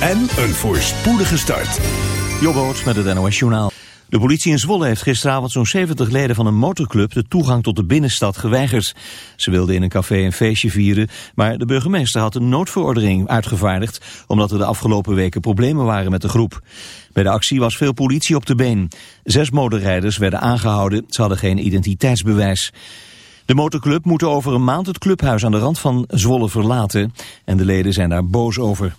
en een voorspoedige start. Jobboot met het NOS Journaal. De politie in Zwolle heeft gisteravond zo'n 70 leden van een motorclub de toegang tot de binnenstad geweigerd. Ze wilden in een café een feestje vieren, maar de burgemeester had een noodverordening uitgevaardigd omdat er de afgelopen weken problemen waren met de groep. Bij de actie was veel politie op de been. Zes motorrijders werden aangehouden, ze hadden geen identiteitsbewijs. De motorclub moet over een maand het clubhuis aan de rand van Zwolle verlaten en de leden zijn daar boos over.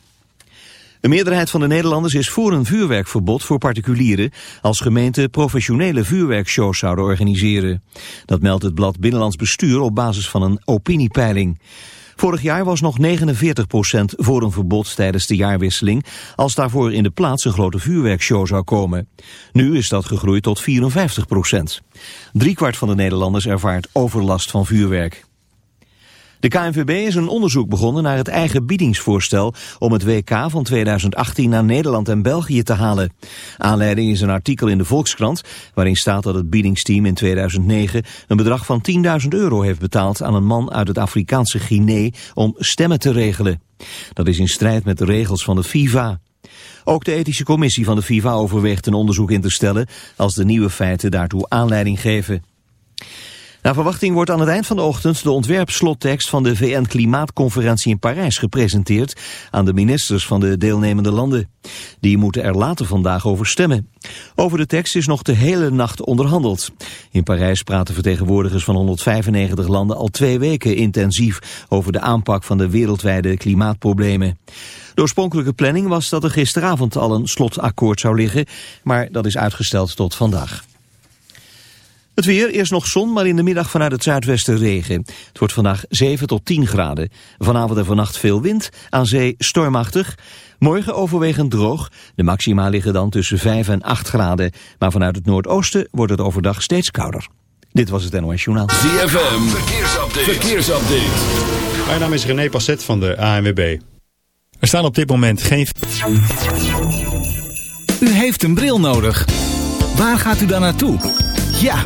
Een meerderheid van de Nederlanders is voor een vuurwerkverbod voor particulieren als gemeenten professionele vuurwerkshows zouden organiseren. Dat meldt het blad Binnenlands Bestuur op basis van een opiniepeiling. Vorig jaar was nog 49% voor een verbod tijdens de jaarwisseling, als daarvoor in de plaats een grote vuurwerkshow zou komen. Nu is dat gegroeid tot 54%. Driekwart van de Nederlanders ervaart overlast van vuurwerk. De KNVB is een onderzoek begonnen naar het eigen biedingsvoorstel om het WK van 2018 naar Nederland en België te halen. Aanleiding is een artikel in de Volkskrant waarin staat dat het biedingsteam in 2009 een bedrag van 10.000 euro heeft betaald aan een man uit het Afrikaanse Guinea om stemmen te regelen. Dat is in strijd met de regels van de FIFA. Ook de ethische commissie van de FIFA overweegt een onderzoek in te stellen als de nieuwe feiten daartoe aanleiding geven. Naar verwachting wordt aan het eind van de ochtend de ontwerpslottekst van de VN-klimaatconferentie in Parijs gepresenteerd aan de ministers van de deelnemende landen. Die moeten er later vandaag over stemmen. Over de tekst is nog de hele nacht onderhandeld. In Parijs praten vertegenwoordigers van 195 landen al twee weken intensief over de aanpak van de wereldwijde klimaatproblemen. De oorspronkelijke planning was dat er gisteravond al een slotakkoord zou liggen, maar dat is uitgesteld tot vandaag. Het weer, eerst nog zon, maar in de middag vanuit het zuidwesten regen. Het wordt vandaag 7 tot 10 graden. Vanavond en vannacht veel wind, aan zee stormachtig. Morgen overwegend droog. De maxima liggen dan tussen 5 en 8 graden. Maar vanuit het noordoosten wordt het overdag steeds kouder. Dit was het NOS Journaal. ZFM, verkeersupdate. verkeersupdate. Mijn naam is René Passet van de ANWB. Er staan op dit moment geen... U heeft een bril nodig. Waar gaat u dan naartoe? Ja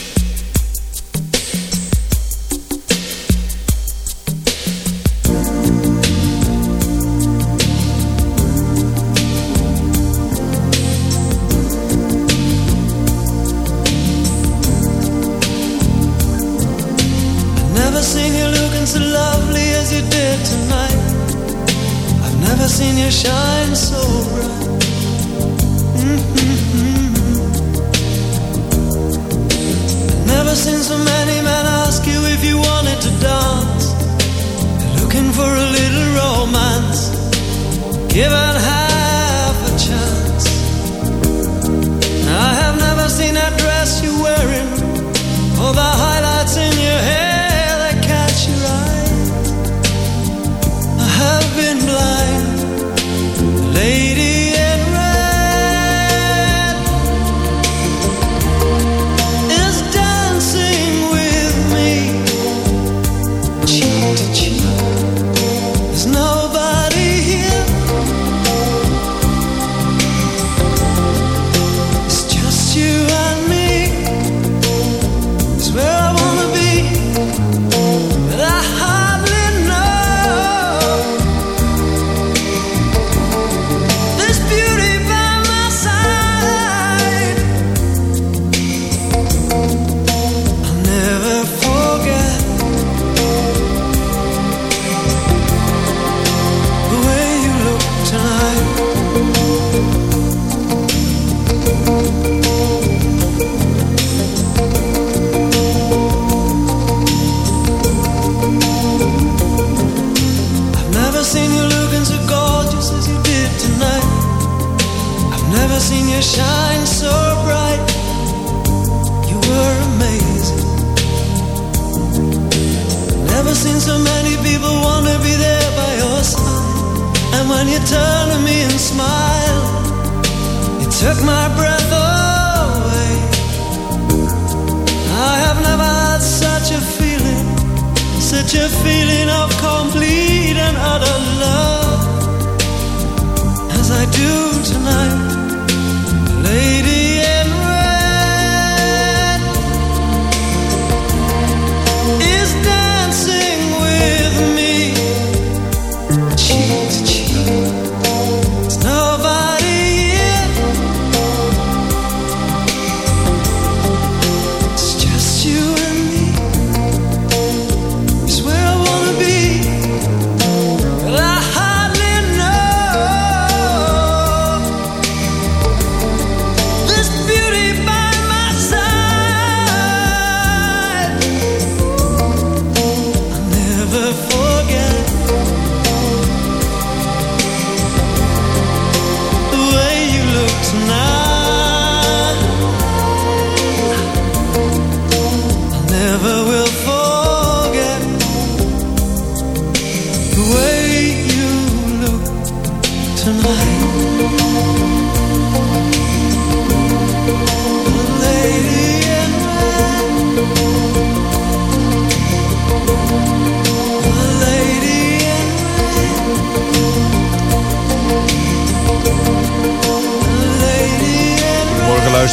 shines.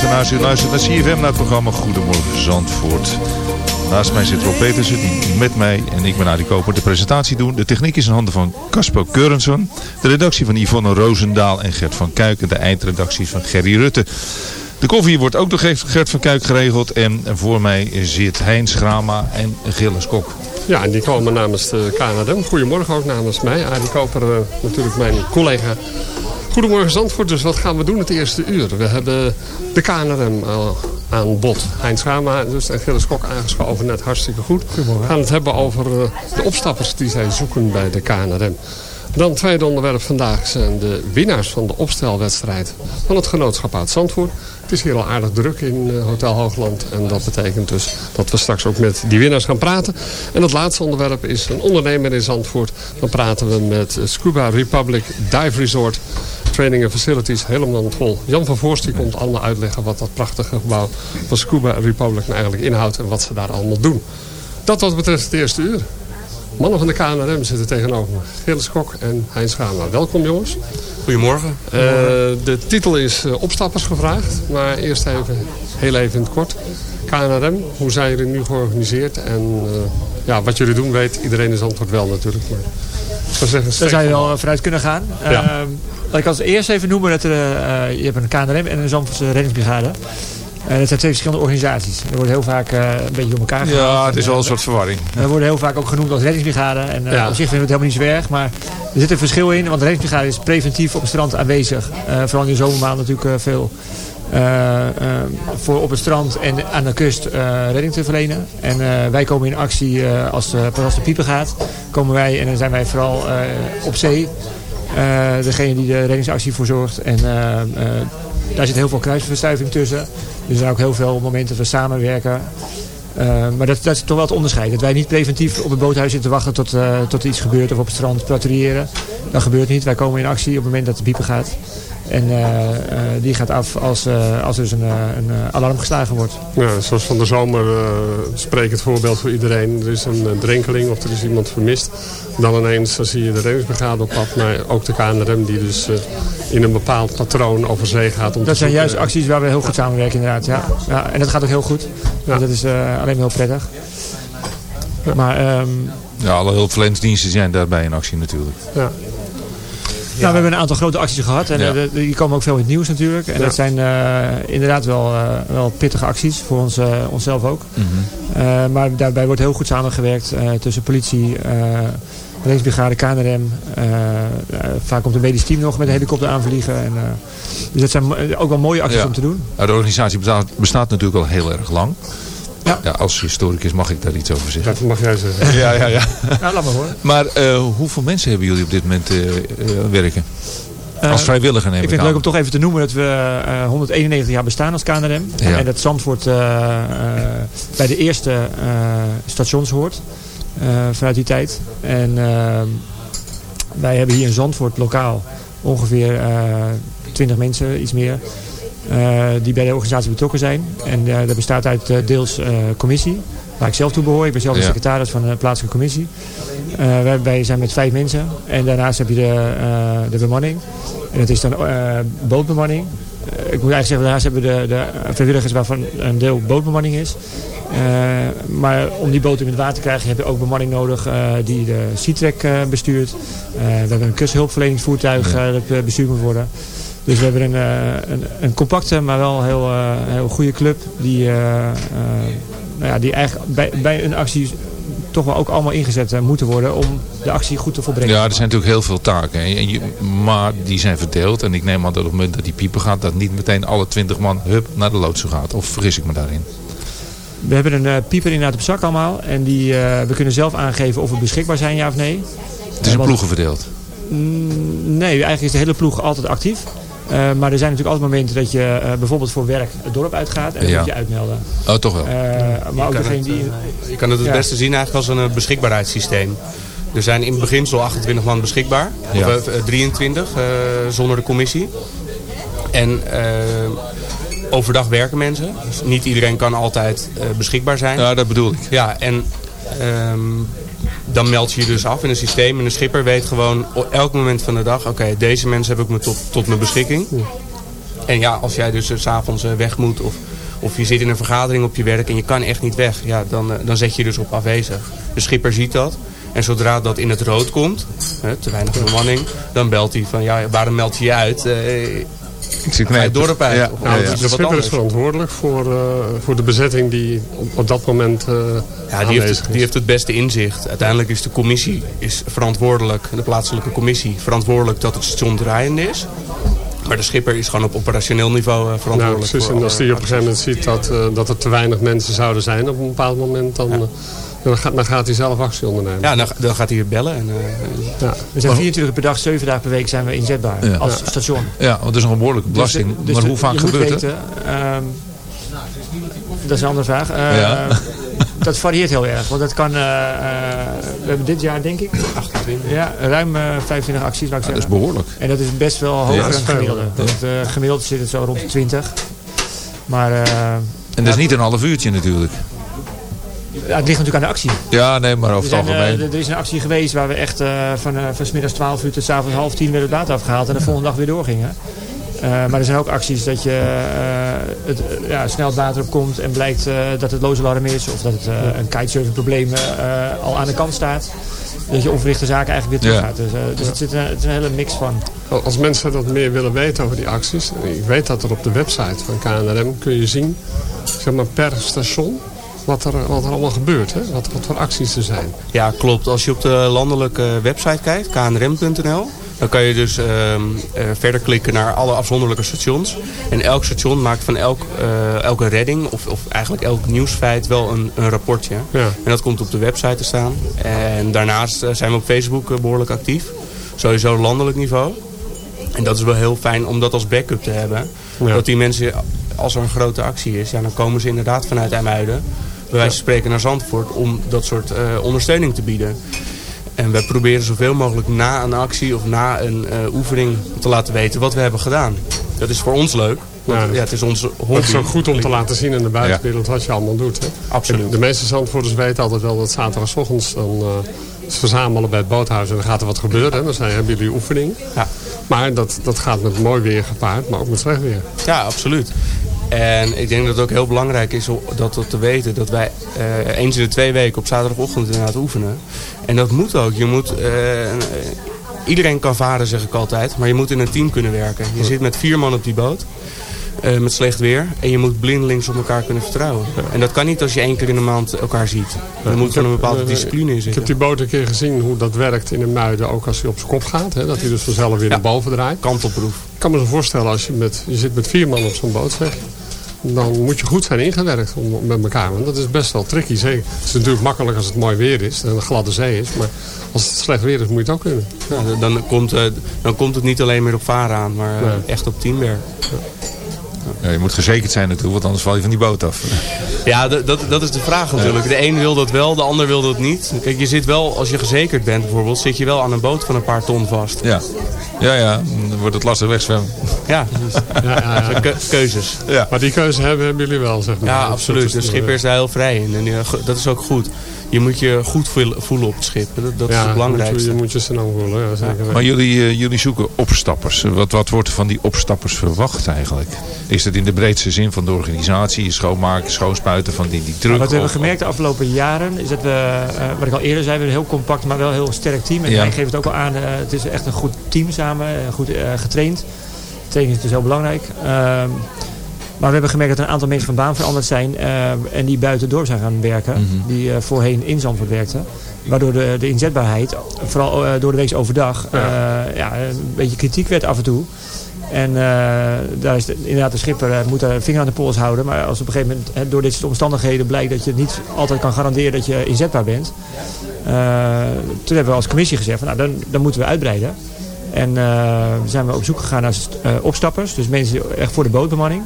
Luisteraars. U luistert naar CFM naar het programma Goedemorgen Zandvoort. Naast mij zit Rob Petersen, die met mij en ik ben Adi Koper de presentatie doen. De techniek is in handen van Casper Keurenson. De redactie van Yvonne Roosendaal en Gert van Kuiken. De eindredactie van Gerry Rutte. De koffie wordt ook door Gert van Kuik geregeld. En voor mij zit Heinz Grama en Gilles Kok. Ja, en die komen namens de. Goedemorgen ook namens mij. Arie Koper, eh, natuurlijk mijn collega. Goedemorgen Zandvoort. Dus wat gaan we doen het eerste uur? We hebben de KNRM al aan bod. Heinz Rama dus, en Gilles Kok aangeschoven. Net hartstikke goed. We gaan het hebben over eh, de opstappers die zij zoeken bij de KNRM. Dan het tweede onderwerp vandaag zijn de winnaars van de opstelwedstrijd van het genootschap uit Zandvoort. Het is hier al aardig druk in eh, Hotel Hoogland. En dat betekent dus dat we straks ook met die winnaars gaan praten. En het laatste onderwerp is een ondernemer in Zandvoort. Dan praten we met Scuba Republic Dive Resort. Training and Facilities helemaal vol. Jan van Voorst die komt allemaal uitleggen wat dat prachtige gebouw van Scuba Republic nou eigenlijk inhoudt. En wat ze daar allemaal doen. Dat wat betreft het eerste uur. Mannen van de KNRM zitten tegenover me. Gilles Kok en Heinz Gama. Welkom jongens. Goedemorgen. Eh, de titel is eh, opstappers gevraagd. Maar eerst even, heel even in het kort. KNRM, hoe zijn jullie nu georganiseerd? En eh, ja, wat jullie doen weet iedereen is antwoord wel natuurlijk. Maar, Daar zou je wel vooruit kunnen gaan. Ja. Ehm, laat ik als eerste even noemen dat er, eh, je hebt een KNRM en een Zandvoortse reddingsbrigade. Eh, dat zijn twee verschillende organisaties. Er wordt heel vaak eh, een beetje door elkaar gehaald. Ja, het is En, wel een eh, soort verwarring. we worden heel vaak ook genoemd als reddingsbrigade. En eh, Ja. op zich vinden we het helemaal niet zo erg. Maar er zit een verschil in. Want de reddingsbrigade is preventief op het strand aanwezig. Eh, vooral in de zomermaanden natuurlijk eh, veel. Eh, eh, voor op het strand en aan de kust eh, redding te verlenen. En wij komen in actie als, als de piepen gaat. Komen wij en dan zijn wij vooral op zee. Degene die de reddingsactie voor zorgt. En daar zit heel veel kruisverstuiving tussen. Dus er zijn ook heel veel momenten we samenwerken. Maar dat, dat is toch wel het onderscheid. Dat wij niet preventief op het boothuis zitten te wachten tot, tot er iets gebeurt of op het strand patrouilleren. Dat gebeurt niet. Wij komen in actie op het moment dat de pieper gaat. En eh, eh, die gaat af als, eh, als er dus een, een eh, alarm geslagen wordt. Ja, zoals van de zomer uh, spreek het voorbeeld voor iedereen. Er is een uh, drenkeling of er is iemand vermist. Dan ineens dan zie je de reddingsbrigade op pad. Maar ook de KNRM die dus uh, in een bepaald patroon over zee gaat. Om dat zijn zoeken. juist acties waar we heel goed samenwerken inderdaad. Ja. Ja, en dat gaat ook heel goed. Ja. Dat is uh, alleen maar heel prettig. Ja. Maar, um, ja, alle hulpverleningsdiensten zijn daarbij in actie natuurlijk. Ja. Ja. Nou, we hebben een aantal grote acties gehad. En uh, die komen ook veel in het nieuws natuurlijk. En dat zijn uh, inderdaad wel, uh, wel pittige acties. Voor ons, onszelf ook. Mm -hmm. maar daarbij wordt heel goed samengewerkt tussen politie, reddingsbrigade, KNRM. vaak komt een medisch team nog met een helikopter aanvliegen. En, dus dat zijn ook wel mooie acties ja. om te doen. De organisatie bestaat, bestaat natuurlijk al heel erg lang. Ja. ja. als historicus mag ik daar iets over zeggen. Dat mag jij zeggen. ja, ja, ja. nou, laat maar hoor. Maar uh, hoeveel mensen hebben jullie op dit moment uh, uh, werken? Als vrijwilliger neem ik Ik vind aan. het leuk om toch even te noemen dat we 191 jaar bestaan als KNRM. Ja. En dat Zandvoort bij de eerste stations hoort. vanuit die tijd. En wij hebben hier in Zandvoort lokaal ongeveer 20 mensen, iets meer. Die bij de organisatie betrokken zijn. En dat bestaat uit deels commissie, waar ik zelf toe behoor. Ik ben zelf de Ja. secretaris van de plaatselijke commissie. Eh, wij, wij zijn met vijf mensen. En daarnaast heb je de, eh, de bemanning. En dat is dan eh, bootbemanning. Eh, ik moet eigenlijk zeggen, daarnaast hebben we de, de vrijwilligers waarvan een deel bootbemanning is. Eh, maar om die boot in het water te krijgen heb je ook bemanning nodig eh, die de Seatrek eh, bestuurt. Eh, we hebben een kusthulpverleningsvoertuig eh, dat eh, bestuurd moet worden. Dus we hebben een, eh, een, een compacte, maar wel heel, eh, heel goede club. Die, eh, nou ja, die eigenlijk bij, bij een actie toch wel ook allemaal ingezet moeten worden om de actie goed te volbrengen. Ja, er zijn natuurlijk heel veel taken. En je, maar die zijn verdeeld. En ik neem aan dat op het moment dat die piepen gaat... dat niet meteen alle twintig man hup, naar de loodsen gaat. Of vergis ik me daarin? We hebben een pieper inderdaad op zak allemaal. En die, we kunnen zelf aangeven of we beschikbaar zijn, ja of nee. Het is in ploegen verdeeld. Mm, Nee, eigenlijk is de hele ploeg altijd actief. Eh, maar er zijn natuurlijk altijd momenten dat je eh, bijvoorbeeld voor werk het dorp uitgaat. En dan Ja. moet je uitmelden. Oh, toch wel. Eh, maar ook kan degene het, die... Je kan het het Ja. beste zien eigenlijk als een beschikbaarheidssysteem. Er zijn in beginsel 28 man beschikbaar. Ja. Of eh, 23 eh, zonder de commissie. En overdag werken mensen. Dus niet iedereen kan altijd eh, beschikbaar zijn. Ja, dat bedoel ik. Ja, en ehm, dan meld je je dus af in een systeem. En de schipper weet gewoon op elk moment van de dag... oké, deze mensen heb ik me tot, tot mijn beschikking. En ja, als jij dus eh, 's s'avonds eh, weg moet... Of, of je zit in een vergadering op je werk en je kan echt niet weg... Ja, dan, eh, dan zet je je dus op afwezig. De schipper ziet dat. En zodra dat in het rood komt, hè, te weinig bemanning... dan belt hij van, ja, waarom meld je je uit? Ik zit je het dorp uit? Ja, De schipper is verantwoordelijk voor, eh, voor de bezetting die op, op dat moment eh Ja, die heeft, die heeft het beste inzicht. Uiteindelijk is de commissie is verantwoordelijk, de plaatselijke commissie, verantwoordelijk dat het station draaiende is. Maar de schipper is gewoon op operationeel niveau eh, Nou, verantwoordelijk precies. voor En als die op een gegeven moment ziet dat, eh, dat er te weinig mensen zouden zijn op een bepaald moment, dan, dan, gaat, dan gaat hij zelf actie ondernemen. Ja, dan, dan gaat hij bellen. En, eh, Ja. We zijn 24 uur per dag, 7 dagen per week zijn we inzetbaar. Ja. Als station. Ja, want dat is nog een behoorlijke belasting. Dus, eh, dus maar hoe vaak gebeurt het? ehm, dat is een andere vraag. Eh, Ja. Dat varieert heel erg. Want dat kan, eh, we hebben dit jaar denk ik 28. ja, ruim eh, 25 acties. Laat ik Ja, dat is behoorlijk. En dat is best wel hoger Ja, dan gemiddelde. Want, gemiddeld zit het zo rond de 20. Maar eh, En dat is niet een half uurtje natuurlijk. Ja, het ligt natuurlijk aan de actie. Ja, nee, maar Er, over het zijn, eh, algemeen. er is een actie geweest waar we echt eh, van, eh van 's middags 12 uur tot 's avonds half tien werd het water afgehaald en de volgende dag weer doorgingen. Eh, maar er zijn ook acties dat je eh, het, ja, snel het water opkomt en blijkt eh, dat het lozalarm is of dat het eh, een kitesurfing probleem eh, al aan de kant staat. Dat je onverrichte zaken eigenlijk weer Ja. terug gaat. Dus, dus het, zit, een- het is een hele mix van. Als mensen dat meer willen weten over die acties. Ik weet dat er op de website van KNRM kun je zien, zeg maar per station, wat er, wat er allemaal gebeurt. Hè? Wat, wat voor acties er zijn. Ja, klopt. Als je op de landelijke website kijkt, knrm.nl, dan kan je dus ehm, eh, verder klikken naar alle afzonderlijke stations. En elk station maakt van elk, eh, elke redding, of, of eigenlijk elk nieuwsfeit, wel een, een rapportje. Ja. En dat komt op de website te staan. En daarnaast eh, zijn we op Facebook eh, behoorlijk actief. Sowieso landelijk niveau. En dat is wel heel fijn om dat als backup te hebben. Ja. Dat die mensen, als er een grote actie is, ja, dan komen ze inderdaad vanuit IJmuiden. Bij wijze van spreken naar Zandvoort om dat soort eh, ondersteuning te bieden. En we proberen zoveel mogelijk na een actie of na een eh, oefening te laten weten wat we hebben gedaan. Dat is voor ons leuk. Want, Ja. ja, het is onze hobby. Het is ook goed om te laten zien in de buitenwereld wat je allemaal doet. Hè? Absoluut. De meeste Zandvoorters weten altijd wel dat zaterdagochtends dan ze verzamelen bij het boothuis en dan gaat er wat gebeuren. Hè? Dan zijn, hebben jullie oefening. Ja. Maar dat, dat gaat met mooi weer gepaard, maar ook met slecht weer. Ja, absoluut. En ik denk dat het ook heel belangrijk is om dat te- te weten. Dat wij eh, eens in de twee weken op zaterdagochtend inderdaad oefenen. En dat moet ook. Je moet, eh, iedereen kan varen zeg ik altijd. Maar je moet in een team kunnen werken. Je zit met vier man op die boot. Eh, met slecht weer. En je moet blindelings op elkaar kunnen vertrouwen. En dat kan niet als je één keer in de maand elkaar ziet. Er moet Ik gewoon een bepaalde discipline in Ik zitten. heb die boot een keer gezien hoe dat werkt in een muiden, ook als hij op zijn kop gaat. Hè? Dat hij dus vanzelf weer naar boven draait. Kantelproef. Ik kan me zo voorstellen, als je, met, je zit met vier man op zo'n boot, zeg, dan moet je goed zijn ingewerkt om, met elkaar. Want dat is best wel tricky. Zeker. Het is natuurlijk makkelijk als het mooi weer is en een gladde zee is. Maar als het slecht weer is, moet je het ook kunnen. Ja, dan, komt, eh, dan komt het niet alleen meer op varen aan. Maar eh, Nee. echt op teamwerk. Ja, je moet gezekerd zijn natuurlijk, want anders val je van die boot af. Ja, dat, dat, is de vraag natuurlijk. De een wil dat wel, de ander wil dat niet. Kijk, je zit wel, als je gezekerd bent bijvoorbeeld, zit je wel aan een boot van een paar ton vast. Ja, ja, ja dan wordt het lastig wegzwemmen. Ja, Ja, ja, ja. Ke- keuzes. Ja. Maar die keuze hebben, hebben jullie wel, zeg maar. Ja, absoluut. De schipper is daar heel vrij in. En ja, dat is ook goed. Je moet je goed voel- voelen op het schip. Dat, dat is het belangrijkste. Je, je moet je snel voelen, ja, zeker. Maar jullie, eh, jullie zoeken opstappers. Wat, wat wordt er van die opstappers verwacht eigenlijk? Is dat in de breedste zin van de organisatie? Schoonmaken, schoonspuiten van die, die truck? Maar wat we hebben gemerkt de afgelopen jaren is dat we, eh, wat ik al eerder zei, we hebben een heel compact, maar wel heel sterk team. En Ja. hij geeft het ook al aan, eh, het is echt een goed team samen, goed getraind. Training is dus heel belangrijk. Maar we hebben gemerkt dat een aantal mensen van baan veranderd zijn eh, en die buiten dorp zijn gaan werken. Mhm. Die eh, voorheen in Zandvoort werkten. Waardoor de, de inzetbaarheid, vooral eh, door de week overdag, ja, een beetje kritiek werd af en toe. En daar is de- inderdaad de schipper moet daar vinger aan de pols houden. Maar als op een gegeven moment door dit soort omstandigheden blijkt dat je niet altijd kan garanderen dat je inzetbaar bent. toen hebben we als commissie gezegd van nou dan, dan moeten we uitbreiden. En zijn we op zoek gegaan naar opstappers. Dus mensen echt voor de bootbemanning.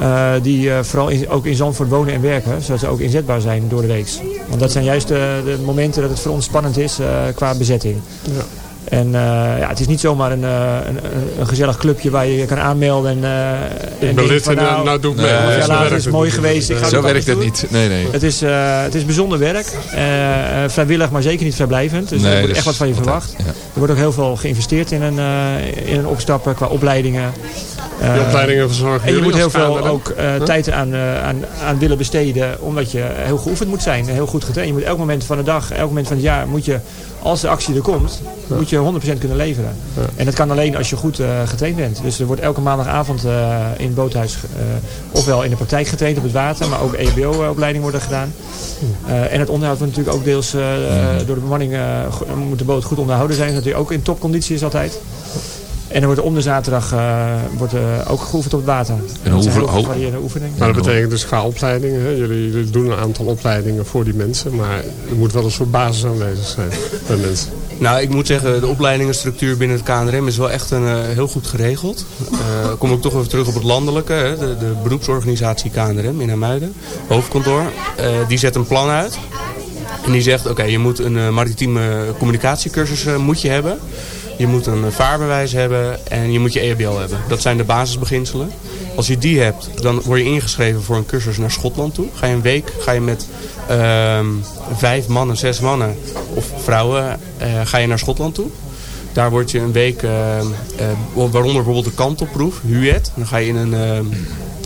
Eh, die eh, vooral in- ook in Zandvoort wonen en werken. Zodat ze ook inzetbaar zijn door de week. Want dat zijn juist de, de momenten dat het voor ons spannend is eh, qua bezetting. Ja. En eh, ja, het is niet zomaar een, eh, een, een- gezellig clubje waar je je kan aanmelden. En, eh, en Ik ben denkt lid van, en eh, nou doe ik mee. Nee, later werkt is het mooi niet. geweest. Ik ga Zo het werkt het niet. Nee, nee. Het is, eh, het is bijzonder werk. Eh, eh, vrijwillig, maar zeker niet vrijblijvend. Dus Nee, er wordt dus echt wat van je verwacht. ja. Er wordt ook heel veel geïnvesteerd in een, eh, in een opstapper qua opleidingen. Die Eh, opleidingen verzorgen en je moet heel veel ook eh, tijd aan, eh, aan, aan willen besteden. Omdat je heel geoefend moet zijn. Heel goed getraind. Je moet elk moment van de dag, elk moment van het jaar moet je, als de actie er komt, moet je 100% kunnen leveren. En dat kan alleen als je goed getraind bent. Dus er wordt elke maandagavond in het boothuis, ofwel in de praktijk getraind op het water, maar ook EHBO-opleiding wordt er gedaan. Eh, en het onderhoud wordt natuurlijk ook deels eh, door de bemanning, moet de boot goed onderhouden zijn. Dat hij ook in topconditie is altijd. En er wordt om de zaterdag eh, wordt, eh, ook geoefend op het water. En dat hoeveel-. Maar dat betekent dus qua opleidingen. Hè? Jullie, jullie doen een aantal opleidingen voor die mensen. Maar er moet wel een soort basis aanwezig zijn bij mensen. Nou, ik moet zeggen, de opleidingenstructuur binnen het KNRM is wel echt een, eh, heel goed geregeld. Eh kom ik toch even terug op het landelijke. Hè? De, de beroepsorganisatie KNRM in Hermuiden, hoofdkantoor. Eh, die zet een plan uit. En die zegt, oké, je moet een maritieme communicatiecursus eh, moet je hebben. Je moet een vaarbewijs hebben en je moet je EHBL hebben. Dat zijn de basisbeginselen. Als je die hebt, dan word je ingeschreven voor een cursus naar Schotland toe. Ga je een week, ga je met ehm, vijf mannen, zes mannen of vrouwen, eh, ga je naar Schotland toe. Daar word je een week, eh, eh, waaronder bijvoorbeeld de kantelproef, HUET. Dan ga je in een, eh,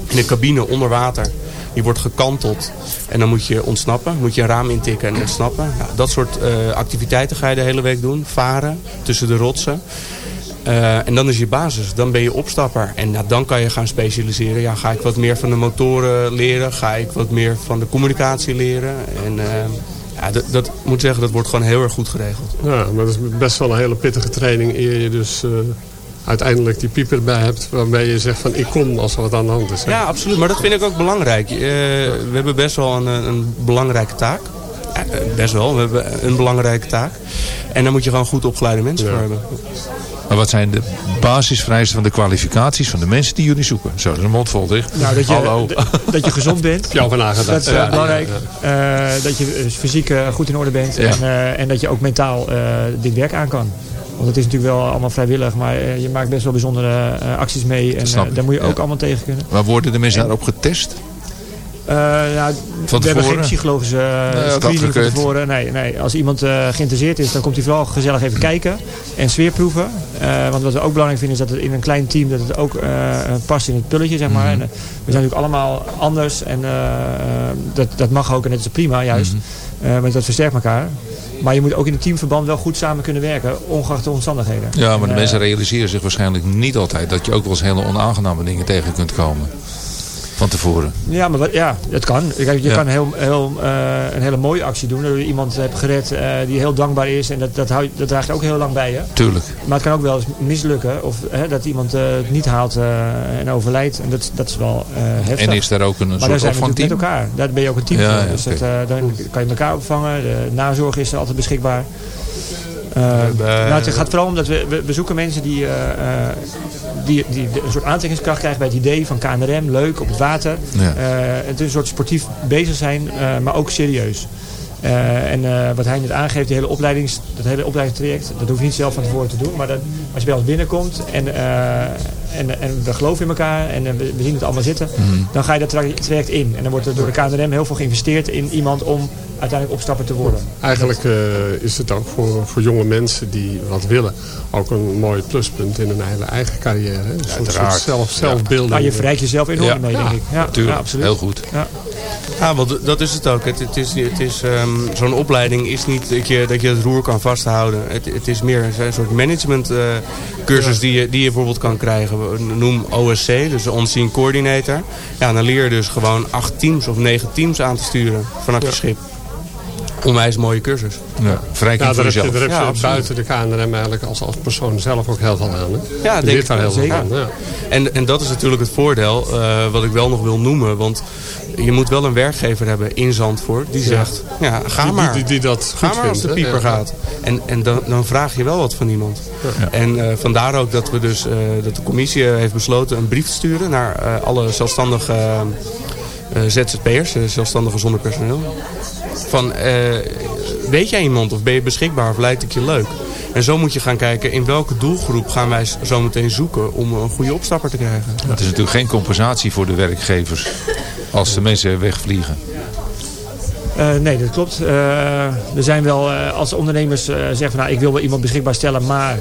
in een cabine onder water. Die wordt gekanteld en dan moet je ontsnappen. Moet je een raam intikken en ontsnappen. Dat soort eh, activiteiten ga je de hele week doen. Varen tussen de rotsen. Eh, en dan is je basis. Dan ben je opstapper. En dan kan je gaan specialiseren. Ja, ga ik wat meer van de motoren leren? Ga ik wat meer van de communicatie leren? En eh, ja, dat, dat moet zeggen, dat wordt gewoon heel erg goed geregeld. Ja, maar dat is best wel een hele pittige training. Eer je dus uiteindelijk die pieper erbij hebt. Waarbij je zegt van ik kom als er wat aan de hand is. hè. Ja, absoluut. Maar dat vind ik ook belangrijk. Eh, we hebben best wel een, een belangrijke taak. Ja, eh, best wel, we hebben een belangrijke taak. En daar moet je gewoon goed opgeleide mensen Ja. voor hebben. Maar wat zijn de basisvereisten van de kwalificaties van de mensen die jullie zoeken? Zo, dat is een mond vol dicht. Nou, dat je, Hallo. dat je gezond bent. Over nagedacht? Dat is eh, Ja, belangrijk. ja, Eh, dat je fysiek eh, goed in orde bent. Ja. En, eh, en dat je ook mentaal eh, dit werk aan kan. Want het is natuurlijk wel allemaal vrijwillig. Maar eh, je maakt best wel bijzondere eh, acties mee. En eh, daar moet je ook allemaal tegen kunnen. Waar worden de mensen daarop getest? Nou, we hebben geen psychologische uh, screening van tevoren. Nee, nee. Als iemand geïnteresseerd is, dan komt hij vooral gezellig even kijken. En sfeerproeven. Want wat we ook belangrijk vinden is dat het in een klein team dat het ook past in het pulletje. Zeg maar. Mhm. en, we zijn natuurlijk allemaal anders. En dat, dat mag ook en dat is prima juist. Eh, maar dat versterkt elkaar. Maar je moet ook in het teamverband wel goed samen kunnen werken. Ongeacht de omstandigheden. Ja, maar de En, eh, mensen realiseren zich waarschijnlijk niet altijd dat je ook wel eens hele onaangename dingen tegen kunt komen. Van tevoren. Ja, maar wat, ja, het kan. Kijk, je Ja. kan heel, heel, eh, een hele mooie actie doen. Dat je iemand hebt gered eh, die heel dankbaar is. En dat, dat, hou, dat draagt ook heel lang bij je. Tuurlijk. Maar het kan ook wel eens mislukken. Of hè, dat iemand eh, het niet haalt en overlijdt. En dat, dat is wel heftig. En is daar ook een maar daar soort zijn we met elkaar. Daar ben je ook een team Ja, ja, dus dat, dan kan je elkaar opvangen. De nazorg is altijd beschikbaar. Uh, nou, het gaat vooral om dat we, we, we zoeken mensen die, uh, die, die een soort aantrekkingskracht krijgen bij het idee van KNRM. Leuk, op het water. Ja. het is een soort sportief bezig zijn, maar ook serieus. Uh, en uh, wat hij net aangeeft, die hele opleidings, dat hele opleidingstraject, dat hoef je niet zelf van tevoren te doen. Maar dan, als je bij ons binnenkomt en, uh, en, en we geloven in elkaar en we, we zien het allemaal zitten, Mhm. dan ga je dat traject in. En dan wordt er door de KNRM heel veel geïnvesteerd in iemand om uiteindelijk opstapper te worden. Eigenlijk uh, is het ook voor, voor jonge mensen die wat willen ook een mooi pluspunt in hun hele eigen carrière. Hè? Een soort, soort zelf, zelfbeelding. Maar je verrijkt jezelf enorm Ja. mee, denk Ja, ik. Ja, Tuurlijk, ja, absoluut. heel goed. Ja. Ja, want dat is het ook. Het, het is, het is, ehm, Zo'n opleiding is niet dat je, dat je het roer kan vasthouden. Het, het is meer een soort management eh, cursus die, je, die je bijvoorbeeld kan krijgen. Noem OSC, dus de On-Scene Coordinator. Ja, dan leer je dus gewoon acht teams of negen teams aan te sturen vanaf je schip. Onwijs mooie cursus. Ja, verrijking Ja, voor heb jezelf. daar heb je Ja, absoluut. buiten de KNRM eigenlijk als, als persoon zelf ook heel veel aan. Hè? Ja, je denk ik daar heel veel zeker. van. Ja. En, en dat is natuurlijk het voordeel eh, wat ik wel nog wil noemen. Want je moet wel een werkgever hebben in Zandvoort die zegt, ja, ga Die- maar. Die, die, die dat Ga goed maar als de pieper Ja. gaat. En, en dan, dan vraag je wel wat van iemand. En eh, vandaar ook dat, we dus, eh, dat de commissie heeft besloten een brief te sturen naar eh, alle zelfstandige ZZP'ers, zelfstandigen zonder personeel. Van, eh, weet jij iemand of ben je beschikbaar of lijkt het je leuk? En zo moet je gaan kijken in welke doelgroep gaan wij zo meteen zoeken om een goede opstapper te krijgen. Het is natuurlijk geen compensatie voor de werkgevers als de mensen wegvliegen. Eh, nee, dat klopt. Eh, er zijn wel, eh, als ondernemers zeggen van nou, ik wil wel iemand beschikbaar stellen, maar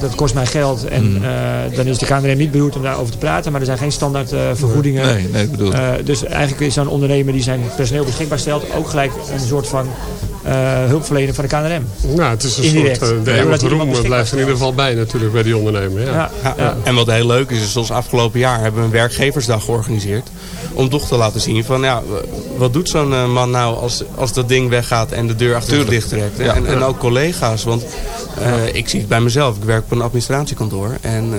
dat kost mij geld. En eh, dan is de KNRM niet bedoeld om daarover te praten, maar er zijn geen standaard vergoedingen. Nee, nee, ik bedoel. Dus eigenlijk is zo'n ondernemer die zijn personeel beschikbaar stelt ook gelijk een soort van hulpverlener van de KNRM. Nou, het is een Indirect. soort, eh, de eeuwige roem blijft in ieder geval bij natuurlijk bij die ondernemer. Ja. Ja, Ja, ja. En wat heel leuk is, is zoals afgelopen jaar hebben we een werkgeversdag georganiseerd. Om toch te laten zien van, ja, wat doet zo'n eh, man nou als, als dat ding weggaat en de deur achter zich Tuurlijk. dicht trekt. En, en ook collega's, want eh, ik zie het bij mezelf. Ik werk op een administratiekantoor en...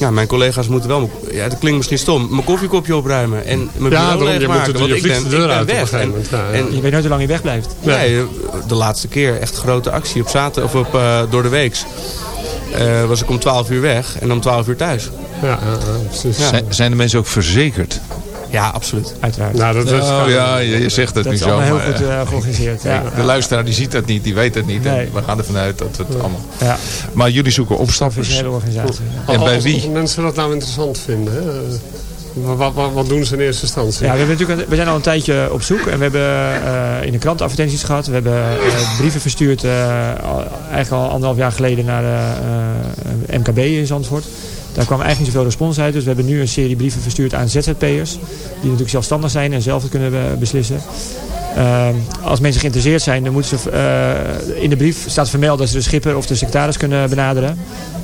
ja, mijn collega's moeten wel, ja, dat klinkt misschien stom, mijn koffiekopje opruimen en mijn bureau daarom, je leegmaken, want je ik vliegt ben, de deur ik ben uit op een weg. En- ja, ja. en- Je weet nooit hoe lang je weg blijft. Nee, de laatste keer echt grote actie op zaterdag of op, eh, door de weeks. eh, was ik om 12 uur weg en om 12 uur thuis. Ja, ja, ja, precies. Ja. Zijn, zijn de mensen ook verzekerd? Ja, absoluut. Uiteraard. Nou, dat, dat Oh ja, je, je zegt het dat is zo. allemaal heel maar, goed eh, georganiseerd. Ja. de luisteraar die ziet dat niet, die weet het niet. Nee. En we gaan ervan uit dat we het allemaal... Ja, Maar jullie zoeken opstappers. professionele organisatie. ja. En bij wie? Als mensen dat nou interessant vinden, hè, eh, wat, wat, wat doen ze in eerste instantie? Ja, we, hebben natuurlijk, een- we zijn al een tijdje op zoek en we hebben eh, in de krant advertenties gehad. We hebben brieven verstuurd, eh, al- eigenlijk al anderhalf jaar geleden naar de eh, MKB in Zandvoort. Daar kwam eigenlijk niet zoveel respons uit. Dus we hebben nu een serie brieven verstuurd aan ZZP'ers. Die natuurlijk zelfstandig zijn en zelf het kunnen beslissen. Ehm, als mensen geïnteresseerd zijn, dan moeten ze eh, in de brief staat vermeld dat ze de schipper of de secretaris kunnen benaderen.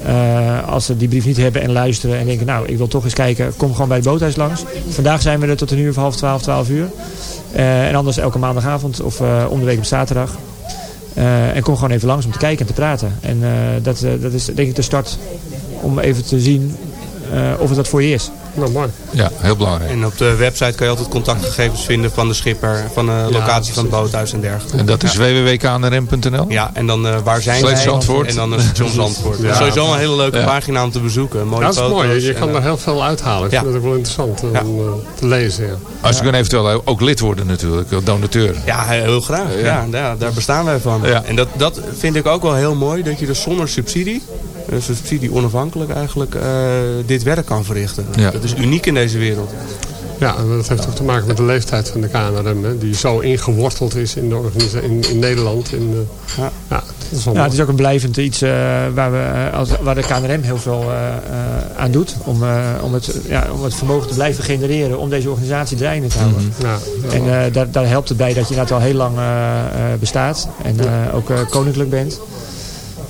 Eh, als ze die brief niet hebben en luisteren en denken, nou ik wil toch eens kijken, kom gewoon bij het boothuis langs. Vandaag zijn we er tot een uur of half twaalf, twaalf uur. Eh, en anders elke maandagavond of om de week op zaterdag. Eh, en kom gewoon even langs om te kijken en te praten. En eh, dat, eh, dat is denk ik de start om even te zien of het wat voor je is. Nou, mooi. Ja, heel belangrijk. En op de website kan je altijd contactgegevens vinden van de schipper, van de locatie van het boothuis en dergelijke. En dat is www.knrm.nl? Ja, en dan eh, waar zijn Slechts wij? Zandvoort. En dan een station Zandvoort. Ja. Sowieso een hele leuke Ja. pagina om te bezoeken. Mooie Ja, dat is foto's. mooi. Je en, kan eh, er heel veel uithalen. Ik Ja. vind het ook wel interessant eh, Ja. om eh, te lezen. Ja. Als je kan eventueel ook lid worden natuurlijk, als donateur. Ja, heel graag. Ja. Ja, daar bestaan wij van. Ja. En dat, dat vind ik ook wel heel mooi, dat je dus zonder subsidie, dus subsidie onafhankelijk eigenlijk, eh, dit werk kan verrichten. Ja. Dat is uniek in deze wereld. Ja, dat heeft ook te maken met de leeftijd van de KNRM. Hè, die zo ingeworteld is in, de in, in Nederland. In, eh, Ja. ja, dat is wel Ja, het is ook een blijvend iets eh, waar, we, eh, als, waar de KNRM heel veel eh, eh, aan doet. Om, eh, om, het, ja, om het vermogen te blijven genereren om deze organisatie draaiende te houden. Ja. En eh, daar, daar helpt het bij dat je inderdaad al heel lang eh, eh, bestaat. En eh, ook eh, koninklijk bent.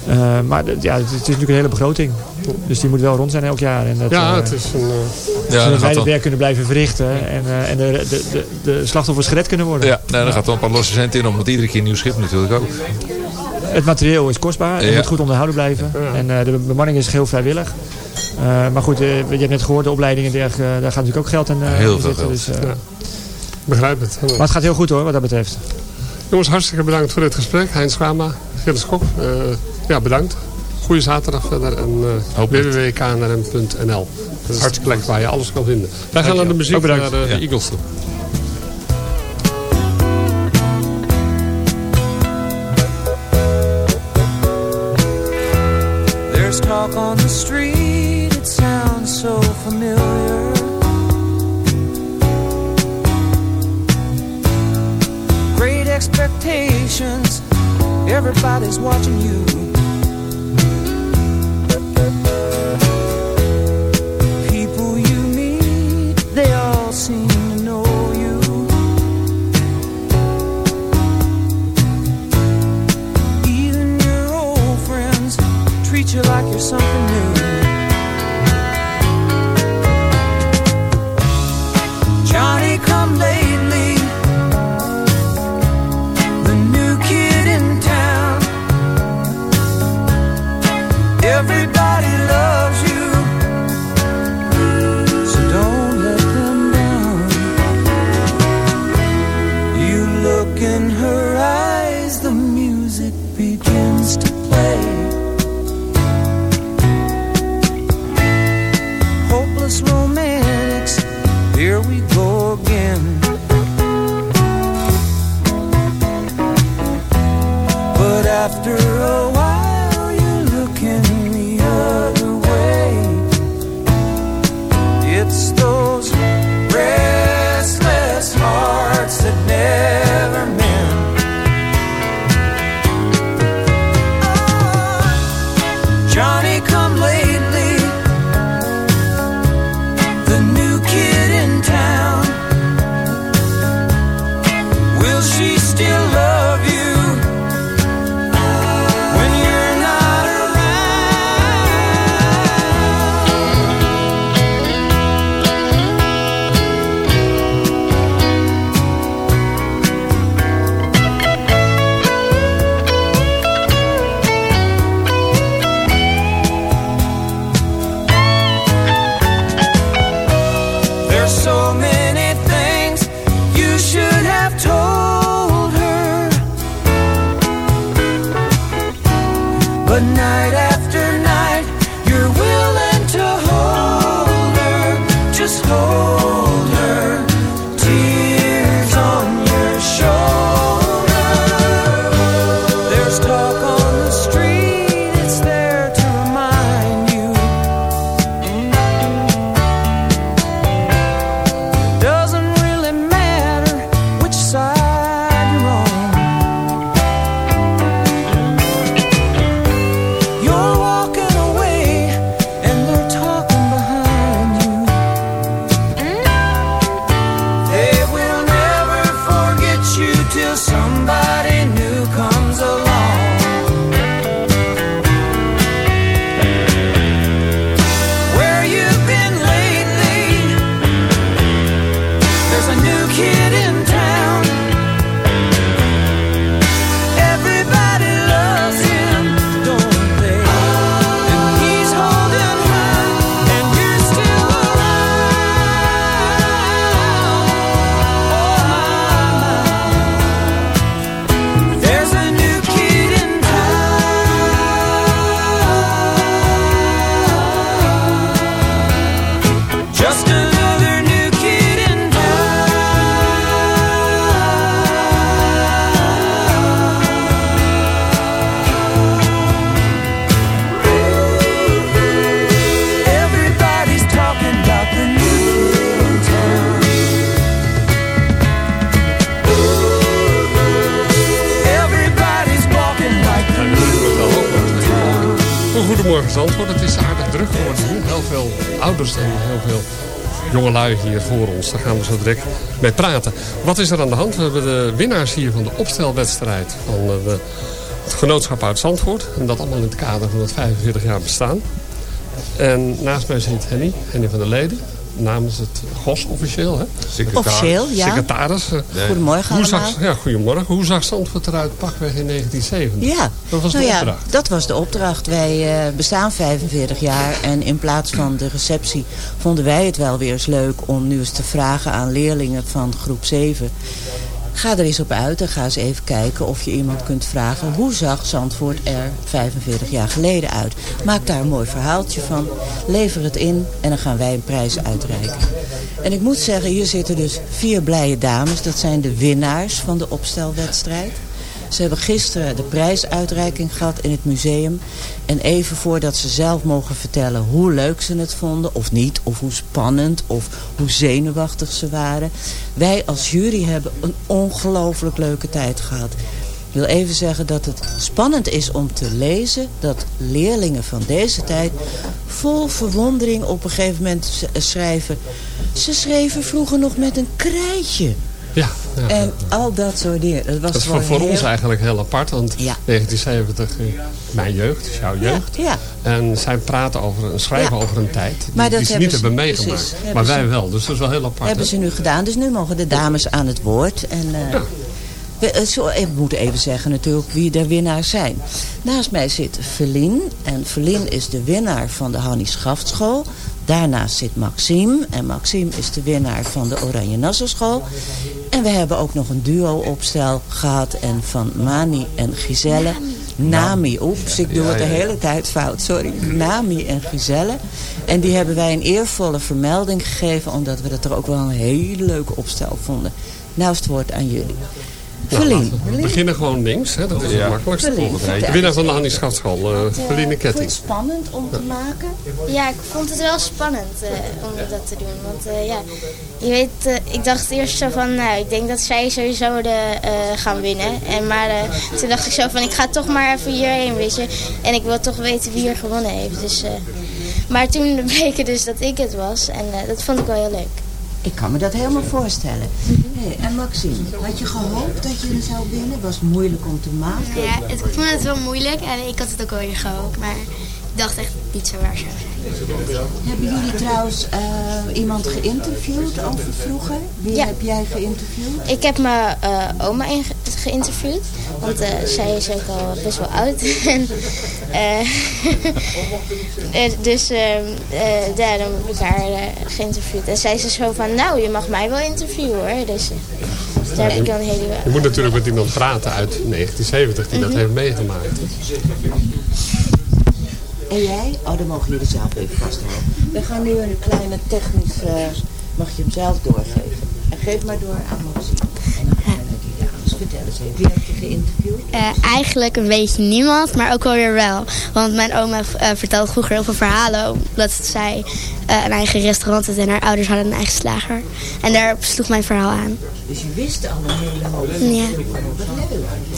Eh, maar ja, het, is natuurlijk een hele begroting. Dus die moet wel rond zijn elk jaar. En dat, ja, eh, het is een... eh, Ja, zodat wij het werk kunnen blijven verrichten. En, eh, en de, de, de, de slachtoffers gered kunnen worden. ja, nee, dan gaat er een paar losse centen in, omdat iedere keer een nieuw schip natuurlijk ook. Het materieel is kostbaar. Het Ja. moet goed onderhouden blijven. Ja. En eh, de bemanning is geheel vrijwillig. Eh, maar goed, je hebt net gehoord, de opleidingen, daar, eh, daar gaat natuurlijk ook geld in, Heel veel zitten. geld. Dus, eh, Ja. begrijp het. Maar het gaat heel goed hoor, wat dat betreft. Jongens, hartstikke bedankt voor dit gesprek. Heinz Schama, Phyllis Kok, eh, ja, bedankt. Goeie zaterdag verder en uh, www.knrm.nl. Dat is de plek waar je alles kan vinden. Wij gaan naar de muziek naar de Ja. Eagles toe. There's talk on the street, it sounds so familiar. Great expectations, everybody's watching you. Thank you. Goedemorgen Zandvoort, het is aardig druk geworden. Heel veel ouders en heel veel jongelui hier voor ons. Daar gaan we zo direct mee praten. Wat is er aan de hand? We hebben de winnaars hier van de opstelwedstrijd van eh, het genootschap uit Zandvoort. En dat allemaal in het kader van het 45 jaar bestaan. En naast mij zit Henny, Henny van der Leden. Namens het GOS officieel, hè? Officieel, ja. Secretaris. eh, Goedemorgen Hoe allemaal. zag, ja, goedemorgen. Hoe zag Zandvoort eruit pakweg in 1970? Ja, Dat was de nou ja, opdracht. dat was de opdracht. Wij eh, bestaan 45 jaar en in plaats van de receptie vonden wij het wel weer eens leuk om nu eens te vragen aan leerlingen van groep 7. Ga er eens op uit en ga eens even kijken of je iemand kunt vragen... hoe zag Zandvoort er 45 jaar geleden uit? Maak daar een mooi verhaaltje van, lever het in en dan gaan wij een prijs uitreiken. En ik moet zeggen, hier zitten dus vier blije dames. Dat zijn de winnaars van de opstelwedstrijd. Ze hebben gisteren de prijsuitreiking gehad in het museum. En even voordat ze zelf mogen vertellen hoe leuk ze het vonden of niet. Of hoe spannend of hoe zenuwachtig ze waren. Wij als jury hebben een ongelooflijk leuke tijd gehad. Ik wil even zeggen dat het spannend is om te lezen dat leerlingen van deze tijd vol verwondering op een gegeven moment schrijven. Ze schreven vroeger nog met een krijtje. Ja, ja. En al dat soort dingen. Dat, was Dat is voor, voor heel- ons eigenlijk heel apart. Want Ja. 1970, eh, mijn jeugd, is jouw jeugd. Ja. En zij praten over, en schrijven over een tijd die, Maar die ze niet ze- hebben meegemaakt. precies, hebben maar wij ze- wel, dus dat is wel heel apart. hebben ze nu gedaan. Dus nu mogen de dames aan het woord. En, we, zo, ik moet even zeggen natuurlijk wie de winnaars zijn. Naast mij zit Verlien. En Verlien is de winnaar van de Hannie Schaftschool. Daarnaast zit Maxime. En Maxime is de winnaar van de Oranje Nassau School. En we hebben ook nog een duo-opstel gehad. En van Mani en Giselle. Nami. Oeps, ik doe het de hele tijd fout. Sorry. Nami en Giselle. En die hebben wij een eervolle vermelding gegeven. Omdat we dat er ook wel een hele leuke opstel vonden. Nou is het woord aan jullie. We beginnen gewoon links, hè? dat is Ja. het makkelijkste. Verlien, De vertel. winnaar van de Annie Schatschool, uh, Verline Vond je Ketting. het spannend om te maken? Ja, ik vond het wel spannend eh, om dat te doen. Want eh, ja, je weet, eh, ik dacht eerst zo van, nou, ik denk dat zij sowieso de, eh, gaan winnen. En, maar eh, toen dacht ik zo van, ik ga toch maar even hierheen, weet je. En ik wil toch weten wie er gewonnen heeft. Dus, eh, maar toen bleek het dus dat ik het was. En eh, dat vond ik wel heel leuk. Ik kan me dat helemaal voorstellen. Hey, en Maxime, had je gehoopt dat je hem zou winnen? Was moeilijk om te maken? Ja, ik vond het wel moeilijk en ik had het ook wel weer gehoopt. Maar ik dacht echt niet zo waar zou. Hebben jullie trouwens eh, iemand geïnterviewd over vroeger? Wie Ja. heb jij geïnterviewd? Ik heb mijn eh, oma geïnterviewd, want eh, zij is ook al best wel oud. en, dus ehm, eh, daarom heb ik haar geïnterviewd. En zij is zo van, nou, je mag mij wel interviewen hoor. Dus daar heb ik dan hele... Je moet natuurlijk met iemand praten uit 1970 die dat Mhm. heeft meegemaakt. En jij? Oh, dan mogen jullie zelf even vasthouden. We gaan nu een kleine technisch... eh, mag je hem zelf doorgeven? En geef maar door aan Maxime. En dan gaan we naar die dames. Vertel eens even, wie heb je geïnterviewd? Eh, eigenlijk een beetje niemand, maar ook wel weer wel. Want mijn oma eh, vertelt vroeger heel veel verhalen. Omdat zij eh, een eigen restaurant had en haar ouders hadden een eigen slager. En daar sloeg mijn verhaal aan. Dus je wist al een hele hoop. Ja.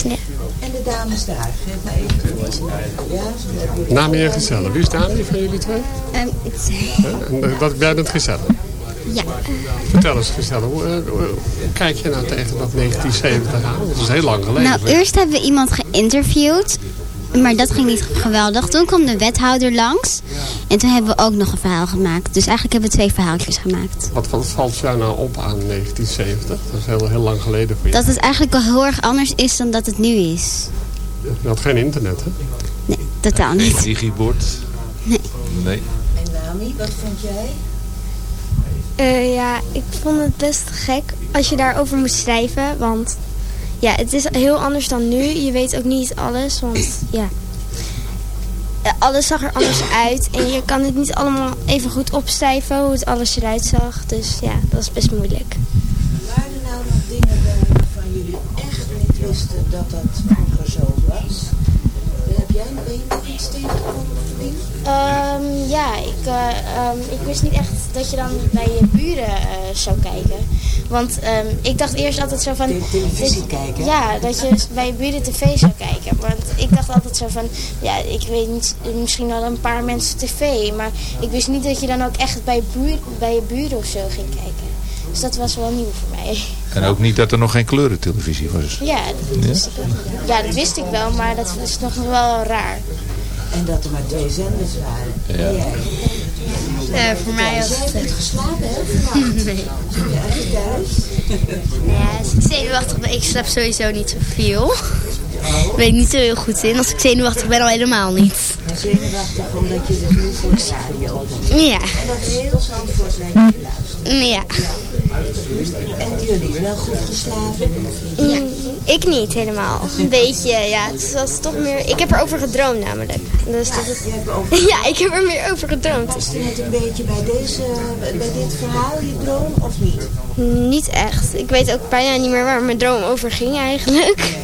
Ja. En de dames daar, geef maar even voor. Ja, Nami en Giselle. Wie is Nami van jullie twee? ik Ja, En dat, jij bent Giselle. Ja. Vertel eens Giselle, hoe, eh, hoe- hoe kijk je nou tegen dat 1970 aan? Dat is heel lang geleden. Nou, eerst hebben we iemand geïnterviewd. Maar dat ging niet geweldig. Toen kwam de wethouder langs. En toen hebben we ook nog een verhaal gemaakt. Dus eigenlijk hebben we twee verhaaltjes gemaakt. Wat, wat valt jou nou op aan 1970? Dat is heel, heel lang geleden voor je. Dat het eigenlijk wel heel erg anders is dan dat het nu is. Je had geen internet, hè? Nee, totaal Geen niet. digibord. Nee. Nee. En Nami, wat vond jij? Eh, ja, ik vond het best gek als je daarover moest schrijven. Want ja, het is heel anders dan nu. Je weet ook niet alles, want ja... Alles zag er anders uit en je kan het niet allemaal even goed opschrijven hoe het alles eruit zag. Dus ja, dat is best moeilijk. Waren er nou nog dingen waarvan jullie echt niet wisten dat dat vroeger zo was? Jij ben iets? Ehm, ja, ik, eh, ehm, ik wist niet echt dat je dan bij je buren eh, zou kijken. Want ehm, ik dacht eerst altijd zo van... Televisie kijken? Ja, dat je bij je buren tv zou kijken. Want ik dacht altijd zo van... Ja, ik weet niet, misschien al een paar mensen tv. Maar ik wist niet dat je dan ook echt bij, buur, bij je buren of zo ging kijken. Dus dat was wel nieuw voor mij. En ook niet dat er nog geen kleurentelevisie was. Ja, dat wist ik wel. Ja, dat wist ik wel, maar dat is nog wel raar. En dat er maar twee zenders waren. Ja. Jij? Eh, voor mij was Jij het... hebt niet geslapen, hè? Nee. Eigenlijk thuis? Ja, als ik zenuwachtig ben, ik slaap sowieso niet zoveel. Ik niet zo heel goed in. Als ik zenuwachtig ben, al helemaal niet. Zenuwachtig omdat je dus nu voor de radio. Ja. Heel Zandvoort naar je. Ja. En jullie, wel goed geslapen? Ja, ik niet helemaal. Een beetje, ja. Het was toch meer... Ik heb erover gedroomd namelijk. Dus is... Ja, ik heb er meer over gedroomd. Je net een beetje bij, deze, bij dit verhaal je droom of niet? Niet echt. Ik weet ook bijna niet meer waar mijn droom over ging eigenlijk.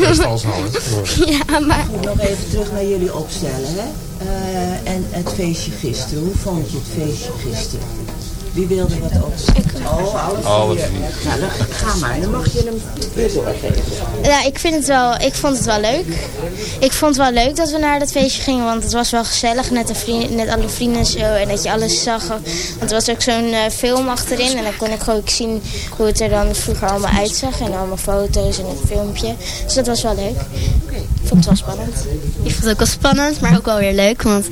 Best als. Ja, maar... Nog even terug naar jullie opstellen, hè? Eh, en het feestje gisteren. Hoe vond je het feestje gisteren? Wie wilde wat opstellen? Oh, alles Oh. Nou, dan ga maar. Dan mag je hem weer doorgeven. Ja, ik, vind het wel, ik vond het wel leuk. Ik vond het wel leuk dat we naar dat feestje gingen, want het was wel gezellig. Net, de vrienden, net alle vrienden en zo. En dat je alles zag. Want er was ook zo'n eh, film achterin. En dan kon ik gewoon zien hoe het er dan vroeger allemaal uitzag. En allemaal foto's en een filmpje. Dus dat was wel leuk. Ik vond het wel spannend. Ik vond het ook wel spannend, maar ook wel weer leuk. Want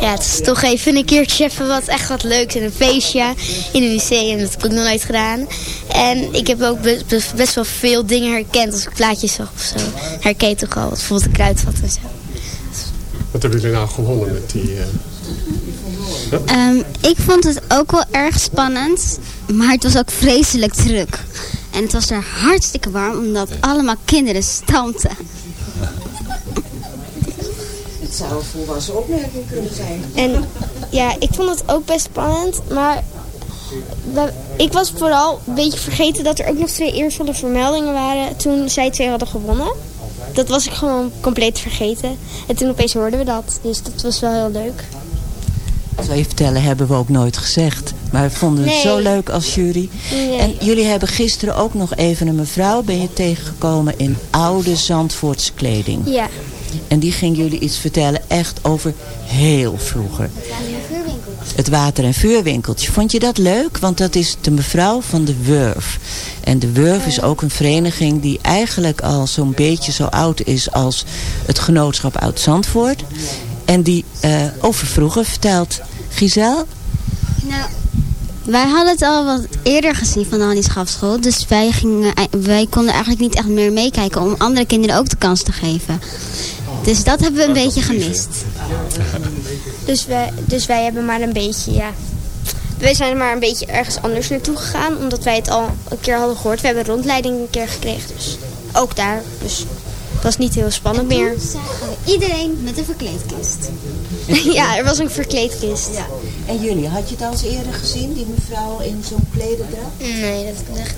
ja, het is toch even een keertje even wat, echt wat leuks. En een feestje in een museum, dat heb ik ook nog nooit gedaan. En ik heb ook best, wel veel dingen herkend als ik plaatjes zag of zo. Herken je toch al, bijvoorbeeld de kruidvat en zo. Wat hebben jullie nou gewonnen met die... eh, Ehm, ik vond het ook wel erg spannend, maar het was ook vreselijk druk. En het was er hartstikke warm, omdat allemaal kinderen stampten. Het zou een volwassen opmerking kunnen zijn. En ja, ik vond het ook best spannend, maar ik was vooral een beetje vergeten dat er ook nog twee eervolle vermeldingen waren toen zij twee hadden gewonnen. Dat was ik gewoon compleet vergeten. En toen opeens hoorden we dat, dus dat was wel heel leuk. Zal je vertellen, hebben we ook nooit gezegd. Maar we vonden het Nee. zo leuk als jury. Nee. En jullie hebben gisteren ook nog even een mevrouw ben je tegengekomen in oude Zandvoortse kleding. Ja. En die ging jullie iets vertellen echt over heel vroeger. Het water- en vuurwinkeltje. Vond je dat leuk? Want dat is de mevrouw van de Wurf. En de Wurf is ook een vereniging die eigenlijk al zo'n beetje zo oud is als het genootschap Oud-Zandvoort. En die eh, over vroeger vertelt. Giselle? Nou, wij hadden het al wat eerder gezien van de handicapschool. Dus wij, gingen, wij konden eigenlijk niet echt meer meekijken om andere kinderen ook de kans te geven. Dus dat hebben we een beetje gemist. Dus wij, dus wij hebben maar een beetje, ja. Wij zijn maar een beetje ergens anders naartoe gegaan, omdat wij het al een keer hadden gehoord. We hebben een rondleiding een keer gekregen, dus ook daar. Dus het was niet heel spannend meer. Iedereen met een verkleedkist. ja, er was een verkleedkist. Ja. En jullie, had je het al eens eerder gezien? Die mevrouw in zo'n klederdracht? Nee, dat is echt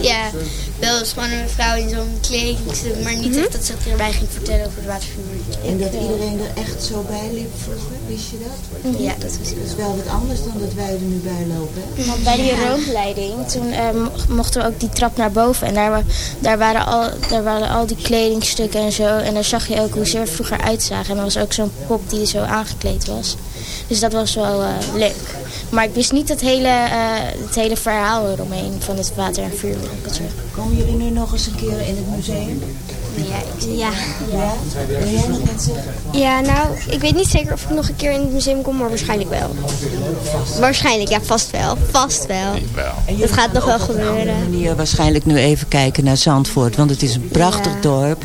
Ja, wel eens gewoon een vrouw in zo'n kledingstuk, maar niet echt dat ze erbij ging vertellen over de watervuur. En dat iedereen er echt zo bij liep vroeger, wist je dat? Ja, dat wist ik Dat is wel wat anders dan dat wij er nu bij lopen. hè? Want bij die rondleiding, toen mo- mochten we ook die trap naar boven. En daar, daar, waren al, daar waren al die kledingstukken en zo. En daar zag je ook hoe ze er vroeger uitzagen. En er was ook zo'n pop die zo aangekleed was. Dus dat was wel eh, leuk. Maar ik wist niet het hele, eh, het hele verhaal eromheen van het water- en vuurwinkeltje. Komen jullie nu nog eens een keer in het museum? Ja, Ja? Ja? Wil jij nog wat zeggen? ja, nou, ik weet niet zeker of ik nog een keer in het museum kom, maar waarschijnlijk wel. Waarschijnlijk, ja, vast wel. Vast wel. Dat gaat nog wel gebeuren. manier waarschijnlijk nu even kijken naar Zandvoort. Want het is een prachtig Ja. dorp.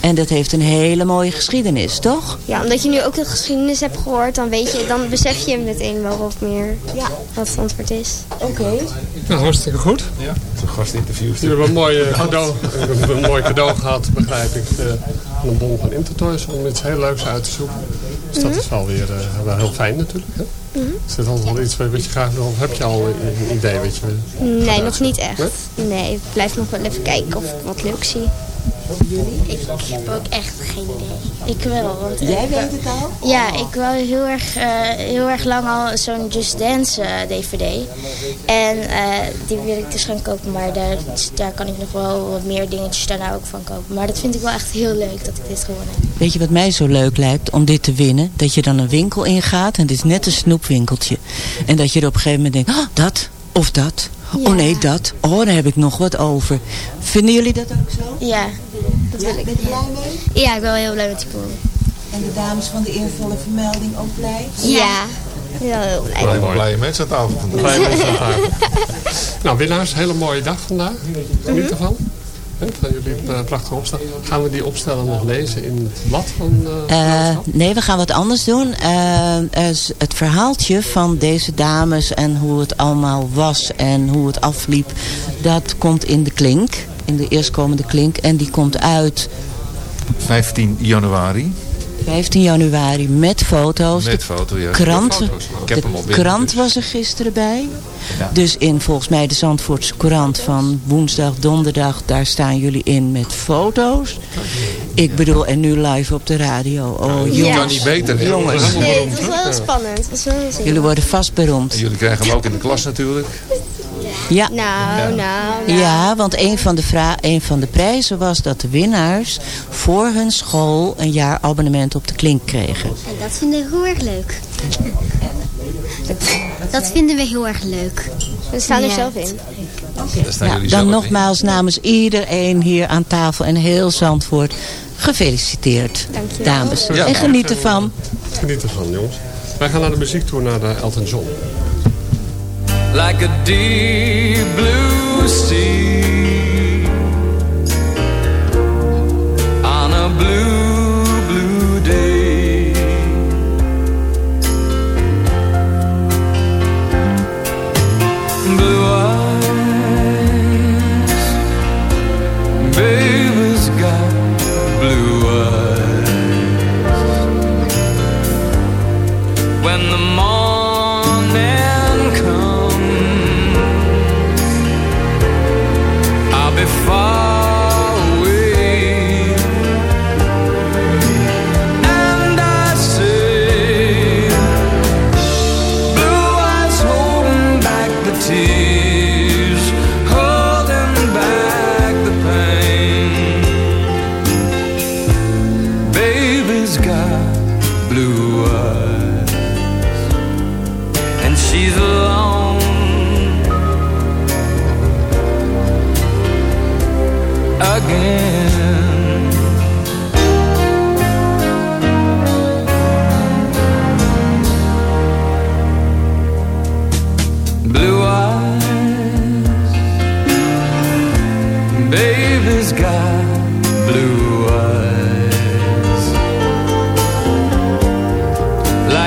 En dat heeft een hele mooie geschiedenis, toch? Ja, omdat je nu ook de geschiedenis hebt gehoord, dan weet je, dan besef je meteen wel wat meer ja. wat Zandvoort is. Oké. Nou, hartstikke goed. Ja, zo'n gastinterviews. Jullie hebben een mooi, eh, cadeau, we hebben een mooi cadeau gehad, begrijp ik. eh, van een bon van Intertoys om iets heel leuks uit te zoeken. Dus dat is wel weer eh, wel heel fijn natuurlijk. Hè? Is dit altijd wel iets wat je graag wil? Of heb je al een, een idee wat je wil? Nee, nog niet echt. Nee? Nee, ik blijf nog wel even kijken of ik wat leuks zie. Ik heb ook echt geen idee. Ik wel. Want, eh, Jij ik- weet het al? Ja, ik wil heel erg, eh, heel erg lang al zo'n Just Dance eh, DVD. En eh, die wil ik dus gaan kopen, maar daar, daar kan ik nog wel wat meer dingetjes daarna ook van kopen. Maar dat vind ik wel echt heel leuk dat ik dit gewonnen heb. Weet je wat mij zo leuk lijkt om dit te winnen? Dat je dan een winkel ingaat en dit is net een snoepwinkeltje. En dat je er op een gegeven moment denkt, oh, dat of dat. Oh nee, dat. Oh, daar heb ik nog wat over. Vinden jullie dat ook zo? Ja. Dat wil ik. Ben je blij mee? Ja, ik ben wel heel blij met die bon. En de dames van de eervolle vermelding ook blij? Ja, wel heel blij. Alleen maar blije mensen aan tafel. Blij mensen aan tafel. Nou, winnaars, hele mooie dag vandaag. Geniet ervan. Van jullie eh, prachtige opstel. Gaan we die opstellen nog lezen in het blad van uh, uh, Nee, we gaan wat anders doen. het verhaaltje van deze dames en hoe het allemaal was en hoe het afliep, dat komt in de klink. In de eerstkomende klink. En die komt uit... 15 januari. 15 januari met foto's. Met foto, ja. Krant, foto's, de krant was er gisteren bij. Ja. Dus in volgens mij de Zandvoortse krant van woensdag, donderdag, daar staan jullie in met foto's. Ik bedoel, en nu live op de radio. Oh, jongens. Ja. kan niet beter. Jongens. Nee, het was wel spannend. Was wel jullie worden vast beroemd. En jullie krijgen hem ook in de klas natuurlijk. Ja. Nou, nou, nou. Ja, want een van, de vra een van de prijzen was dat de winnaars voor hun school een jaar abonnement op de klink kregen. En dat vinden we heel erg leuk. Dat vinden we heel erg leuk. We staan er zelf in. Nou, dan nogmaals namens iedereen hier aan tafel en heel Zandvoort gefeliciteerd, dames. Ja. En geniet ervan. Geniet ervan, jongens. Wij gaan naar de muziek toe, naar de Elton John. Like a deep blue sea. On a blue,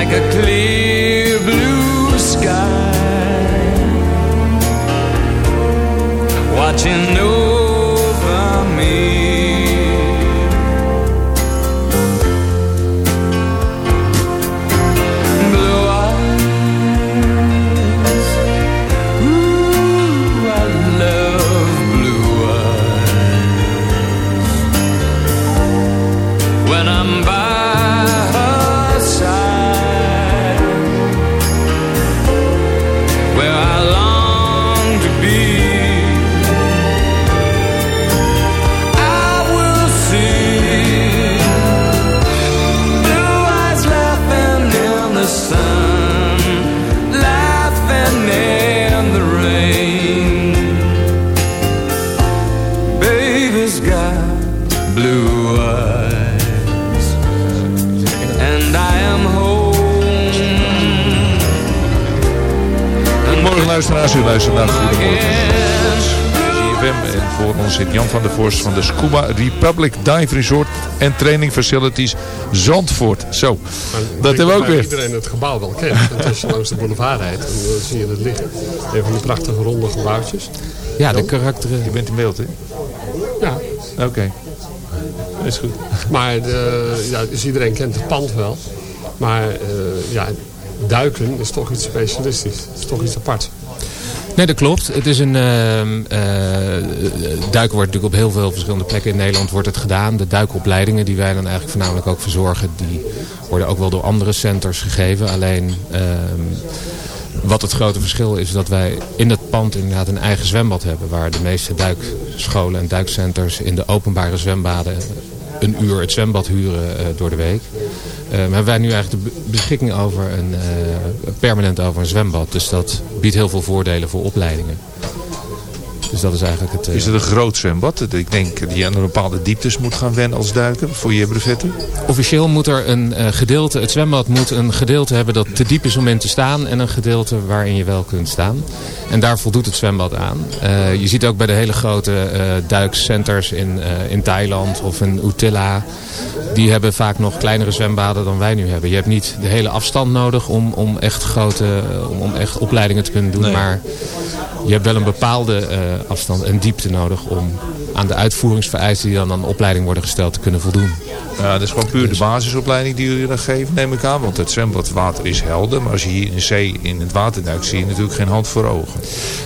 like a clear blue sky, watching over u luistert naar Goedemorgen. En voor ons zit Jan van der Vorst van de Scuba Republic Dive Resort en Training Facilities Zandvoort. Zo, dat hebben we ook Dat weer. iedereen het gebouw wel kent. Als je langs de boulevard rijdt, dan eh, zie je het liggen. Een van die prachtige ronde gebouwtjes. Ja, de karakteren. Je bent in beeld, hè? Ja. Oké. Is goed. Maar de, ja, dus iedereen kent het pand wel. Maar eh, ja, duiken is toch iets specialistisch. Het is toch iets apart. Nee, dat klopt. Het is een, eh, duiken wordt natuurlijk op heel veel verschillende plekken in Nederland wordt het gedaan. De duikopleidingen die wij dan eigenlijk voornamelijk ook verzorgen, die worden ook wel door andere centers gegeven. Alleen ehm, wat het grote verschil is dat wij in het pand inderdaad een eigen zwembad hebben. Waar de meeste duikscholen en duikcenters in de openbare zwembaden een uur het zwembad huren eh, door de week. Eh, maar hebben wij nu eigenlijk de be- beschikking over een eh, permanent over een zwembad. Dus dat biedt heel veel voordelen voor opleidingen. Dus dat is eigenlijk het... Is het een groot zwembad? Ik denk dat je aan een bepaalde dieptes moet gaan wennen als duiker voor je brevetten? Officieel moet er een gedeelte, het zwembad moet een gedeelte hebben dat te diep is om in te staan. En een gedeelte waarin je wel kunt staan. En daar voldoet het zwembad aan. je ziet ook bij de hele grote duikcenters in, in Thailand of in Utila. Die hebben vaak nog kleinere zwembaden dan wij nu hebben. Je hebt niet de hele afstand nodig om, om, echt, grote, om, om echt opleidingen te kunnen doen. Maar je hebt wel een bepaalde afstand en diepte nodig om aan de uitvoeringsvereisten die dan aan de opleiding worden gesteld te kunnen voldoen. Ja, dat is gewoon puur de basisopleiding die jullie dan geven, neem ik aan. Want het zwembadwater is helder. Maar als je hier in de zee in het water duikt, zie je natuurlijk geen hand voor ogen.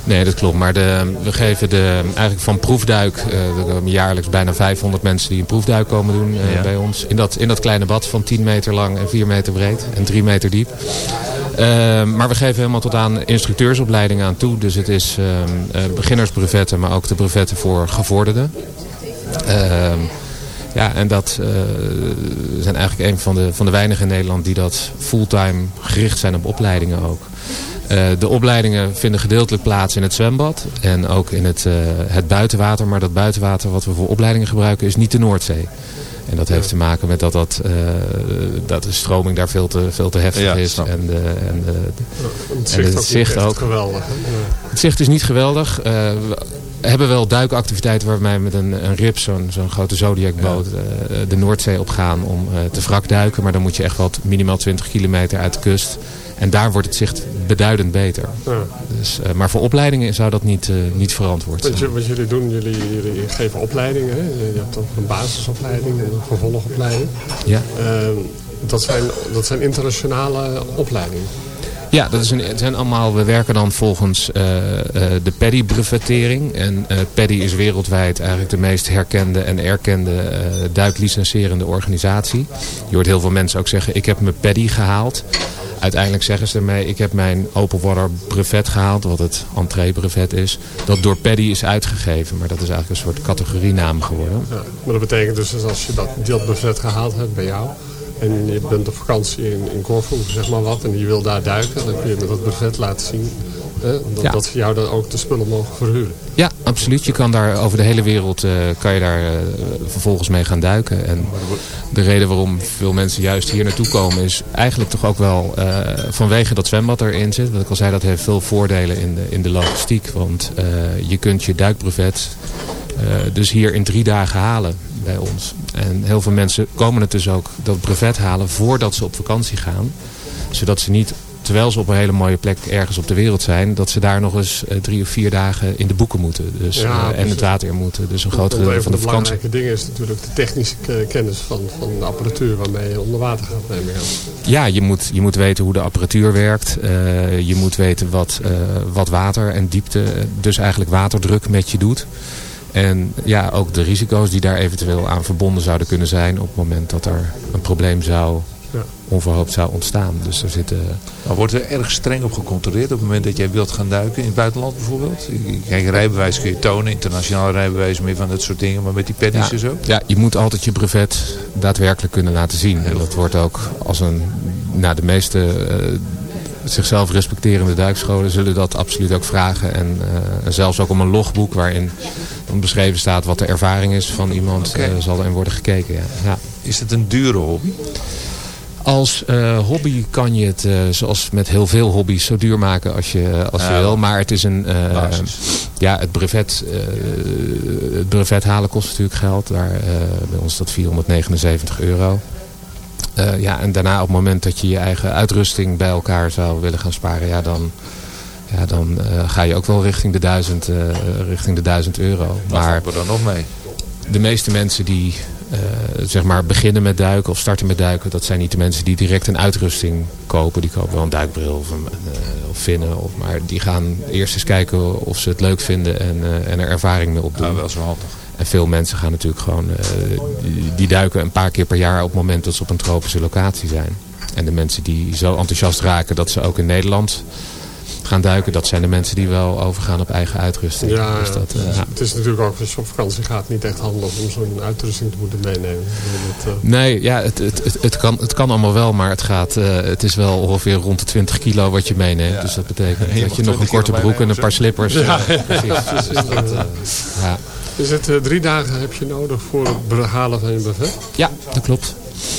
Nee, dat klopt. Maar de, we geven de, eigenlijk van proefduik, uh, jaarlijks bijna 500 mensen die een proefduik komen doen uh, bij ons. In dat, in dat kleine bad van 10 meter lang en 4 meter breed en 3 meter diep. Uh, maar we geven helemaal tot aan instructeursopleidingen aan toe. Dus het is uh, beginnersbrevetten, maar ook de brevetten voor gevorderden. Uh, ja, en dat uh, zijn eigenlijk een van de, van de weinigen in Nederland die dat fulltime gericht zijn op opleidingen ook. Uh, de opleidingen vinden gedeeltelijk plaats in het zwembad en ook in het, uh, het buitenwater. Maar dat buitenwater wat we voor opleidingen gebruiken is niet de Noordzee. En dat heeft te maken met dat, dat, uh, dat de stroming daar veel te, veel te heftig Ja, is. snap. En, de, en, de, Het en zicht het ook zicht ook. geweldig. hè? Het zicht is niet geweldig. Eh, we hebben wel duikactiviteiten waarbij we met een, een rib, zo'n zo'n grote Zodiac-boot, eh, de Noordzee op gaan om eh, te wrak duiken. Maar dan moet je echt wel t- minimaal 20 kilometer uit de kust. En daar wordt het zicht beduidend beter. Ja. Dus, eh, maar voor opleidingen zou dat niet, niet verantwoord zijn. Wat, wat jullie doen, jullie, jullie geven opleidingen. Hè? Je hebt ook een basisopleiding en een vervolgopleiding. Ja. Ehm, dat, zijn, dat zijn internationale opleidingen. Ja, dat is een, het zijn allemaal, we werken dan volgens eh, eh, de PADI-brevettering. En eh PADI is wereldwijd eigenlijk de meest herkende en erkende duiklicenserende organisatie. Je hoort heel veel mensen ook zeggen, ik heb mijn PADI gehaald. Uiteindelijk zeggen ze ermee, ik heb mijn open water brevet gehaald, wat het entree brevet is. Dat door PADI is uitgegeven, maar dat is eigenlijk een soort categorienaam geworden. Maar dat betekent dus dat als je dat, dat buffet gehaald hebt bij jou... en je bent op vakantie in, in Corfu, zeg maar wat... en je wil daar duiken, dan kun je met dat buffet laten zien... Hè, dat, Ja. dat ze jou dan ook de spullen mogen verhuren. Ja, absoluut. Je kan daar over de hele wereld eh, kan je daar eh, vervolgens mee gaan duiken. En de reden waarom veel mensen juist hier naartoe komen is eigenlijk toch ook wel eh, vanwege dat zwembad erin zit. Wat ik al zei, dat heeft veel voordelen in de, in de logistiek. Want eh, je kunt je duikbrevet eh, dus hier in drie dagen halen bij ons. En heel veel mensen komen het dus ook dat brevet halen voordat ze op vakantie gaan. Zodat ze niet terwijl ze op een hele mooie plek ergens op de wereld zijn, dat ze daar nog eens eh, drie of vier dagen in de boeken moeten. Dus, Ja, eh, en het water in moeten. Dus een groot een van de vakantie. belangrijke dingen is natuurlijk de technische k- kennis van, van de apparatuur waarmee je onder water gaat nemen. Ja, je moet, je moet weten hoe de apparatuur werkt. Eh, je moet weten wat, eh, wat water en diepte, eh, dus eigenlijk waterdruk met je doet. En ja, ook de risico's die daar eventueel aan verbonden zouden kunnen zijn op het moment dat er een probleem zou, Ja. onverhoopt zou ontstaan. Dus er zitten... Maar wordt er erg streng op gecontroleerd op het moment dat jij wilt gaan duiken in het buitenland bijvoorbeeld? Kijk, een rijbewijs kun je tonen, internationaal rijbewijs, meer van dat soort dingen. Maar met die pennies Ja, en zo? ja, je moet altijd je brevet daadwerkelijk kunnen laten zien. En dat wordt ook als een, nou de meeste eh, zichzelf respecterende duikscholen zullen dat absoluut ook vragen. En eh, zelfs ook om een logboek waarin beschreven staat wat de ervaring is van iemand, Oké. eh, zal erin worden gekeken. Ja. Ja. Is het een dure hobby? Als eh, hobby kan je het, zoals met heel veel hobby's, zo duur maken als je, als je Ja, wil. Maar het is een... ja, het brevet, het brevet halen kost natuurlijk geld. Daar, bij ons is dat 479 euro. Eh, ja, en daarna op het moment dat je je eigen uitrusting bij elkaar zou willen gaan sparen, ja, dan, ja, dan eh, ga je ook wel richting de 1000, eh, richting de 1000 euro. Maar er dan nog mee? de meeste mensen die zeg maar beginnen met duiken of starten met duiken, dat zijn niet de mensen die direct een uitrusting kopen. Die kopen wel een duikbril of, een, of vinnen. Of, maar die gaan eerst eens kijken of ze het leuk vinden en, en er ervaring mee opdoen. Ja, wel zo handig. En veel mensen gaan natuurlijk gewoon, eh, die, die duiken een paar keer per jaar op het moment dat ze op een tropische locatie zijn. En de mensen die zo enthousiast raken dat ze ook in Nederland gaan duiken, dat zijn de mensen die wel overgaan op eigen uitrusting. Ja, Dus dat, eh, ja. het is natuurlijk ook als je op vakantie gaat niet echt handig om zo'n uitrusting te moeten meenemen. Dat, eh, Nee, ja, het, het, het, het, kan, het kan allemaal wel, maar het, gaat, eh, het is wel ongeveer rond de 20 kilo wat je meeneemt. Dus dat betekent Je dat je nog 20 een korte broek en een paar slippers... Ja, precies. Dus dat, eh, ja. Is het eh, drie dagen heb je nodig voor het behalen van je buffet? Ja, dat klopt.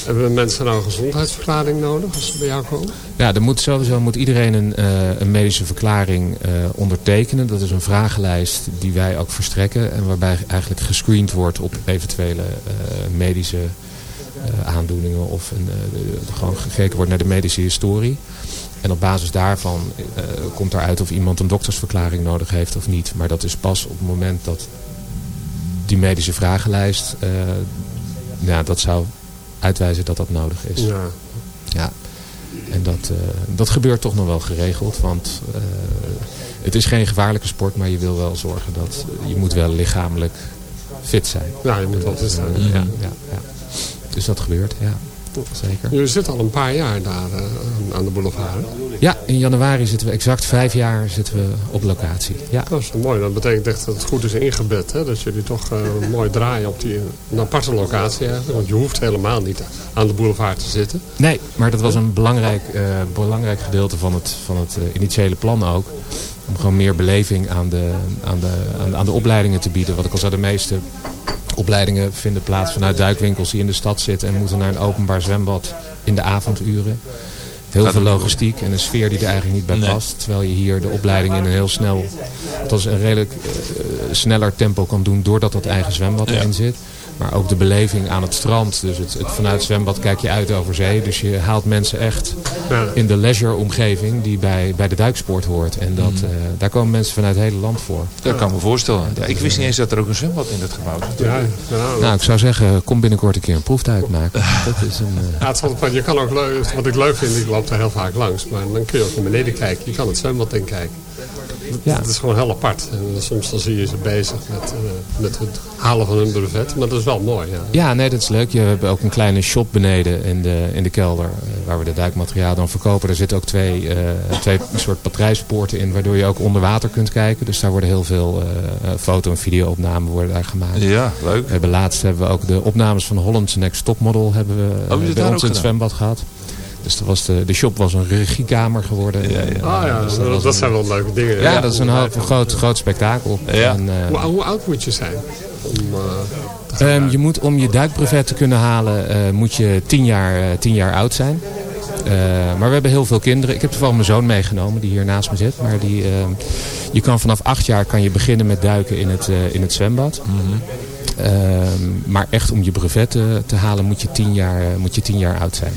Hebben mensen nou een gezondheidsverklaring nodig als ze bij jou komen? Ja, er moet sowieso moet iedereen een, eh, een medische verklaring eh, ondertekenen. Dat is een vragenlijst die wij ook verstrekken. En waarbij eigenlijk gescreend wordt op eventuele medische aandoeningen. Of een, gewoon gekeken wordt naar de medische historie. En op basis daarvan komt eruit of iemand een doktersverklaring nodig heeft of niet. Maar dat is pas op het moment dat die medische vragenlijst... eh, ja, dat zou uitwijzen dat dat nodig is. Ja. Ja. En dat, eh, dat gebeurt toch nog wel geregeld. Want eh, het is geen gevaarlijke sport, maar je wil wel zorgen dat je moet wel lichamelijk fit zijn. Ja, je moet wel fit zijn. Ja, ja, ja. Dus dat gebeurt, ja. Zeker. Jullie zitten al een paar jaar daar eh, aan- de boulevard. Ja, in januari zitten we exact vijf jaar zitten we op locatie. Ja. Dat is mooi. Dat betekent echt dat het goed is ingebed. Hè? Dat jullie toch eh, mooi draaien op die een aparte locatie eigenlijk. Want je hoeft helemaal niet aan de boulevard te zitten. Nee, maar dat was een belangrijk, eh, belangrijk gedeelte van het, van het initiële plan ook. Om gewoon meer beleving aan de, aan, de, aan, aan de opleidingen te bieden. Wat ik al zei, de meeste opleidingen vinden plaats vanuit duikwinkels die in de stad zitten. En moeten naar een openbaar zwembad in de avonduren. Heel veel logistiek en een sfeer die er eigenlijk niet bij Nee. past. Terwijl je hier de opleiding in een heel snel, dat is een redelijk eh, sneller tempo kan doen doordat dat eigen zwembad erin zit. Maar ook de beleving aan het strand. Dus het, het, vanuit het zwembad kijk je uit over zee. Dus je haalt mensen echt in de leisure omgeving die bij, bij de duiksport hoort. En dat, Mhm. eh, daar komen mensen vanuit het hele land voor. Dat kan ik me voorstellen. Ja, ik wist niet eens dat er ook een zwembad in het gebouw zat. Ja, Nou, ik zou zeggen, kom binnenkort een keer een proefduik maken. Dat is een... eh, Ja, het op, je kan ook leuk, wat ik leuk vind, ik loop daar heel vaak langs. Maar dan kun je ook naar beneden kijken. Je kan het zwembad in kijken. Ja. dat is gewoon heel apart. En soms dan zie je ze bezig met, eh, met het halen van hun brevet. Maar dat is wel mooi. Ja. Ja, nee, dat is leuk. Je hebt ook een kleine shop beneden in de, in de kelder. eh, waar we de duikmateriaal dan verkopen. Daar zitten ook twee, eh, twee soort patrijspoorten in. Waardoor je ook onder water kunt kijken. Dus daar worden heel veel foto- en video-opnamen worden daar gemaakt. Ja, leuk. We hebben laatst hebben we ook de opnames van Holland's Next Topmodel hebben we Oh, bij ons in het gedaan? zwembad gehad. Dus was de, de shop was een regiekamer geworden. En, eh, Ah ja, dus dat, was dat een- zijn wel leuke dingen. Ja, dat is een, een groot, groot spektakel. Ja. En, eh, Hoe, hoe oud moet je zijn? Om, eh, Ehm, je moet om je duikbrevet te kunnen halen, eh, moet je tien jaar, eh, tien jaar oud zijn. Eh, maar we hebben heel veel kinderen. Ik heb toevallig mijn zoon meegenomen die hier naast me zit. Maar die, ehm, je kan vanaf acht jaar kan je beginnen met duiken in het, eh, in het zwembad. Ehm, maar echt om je brevet te, te halen moet je, tien jaar, eh, moet je tien jaar oud zijn.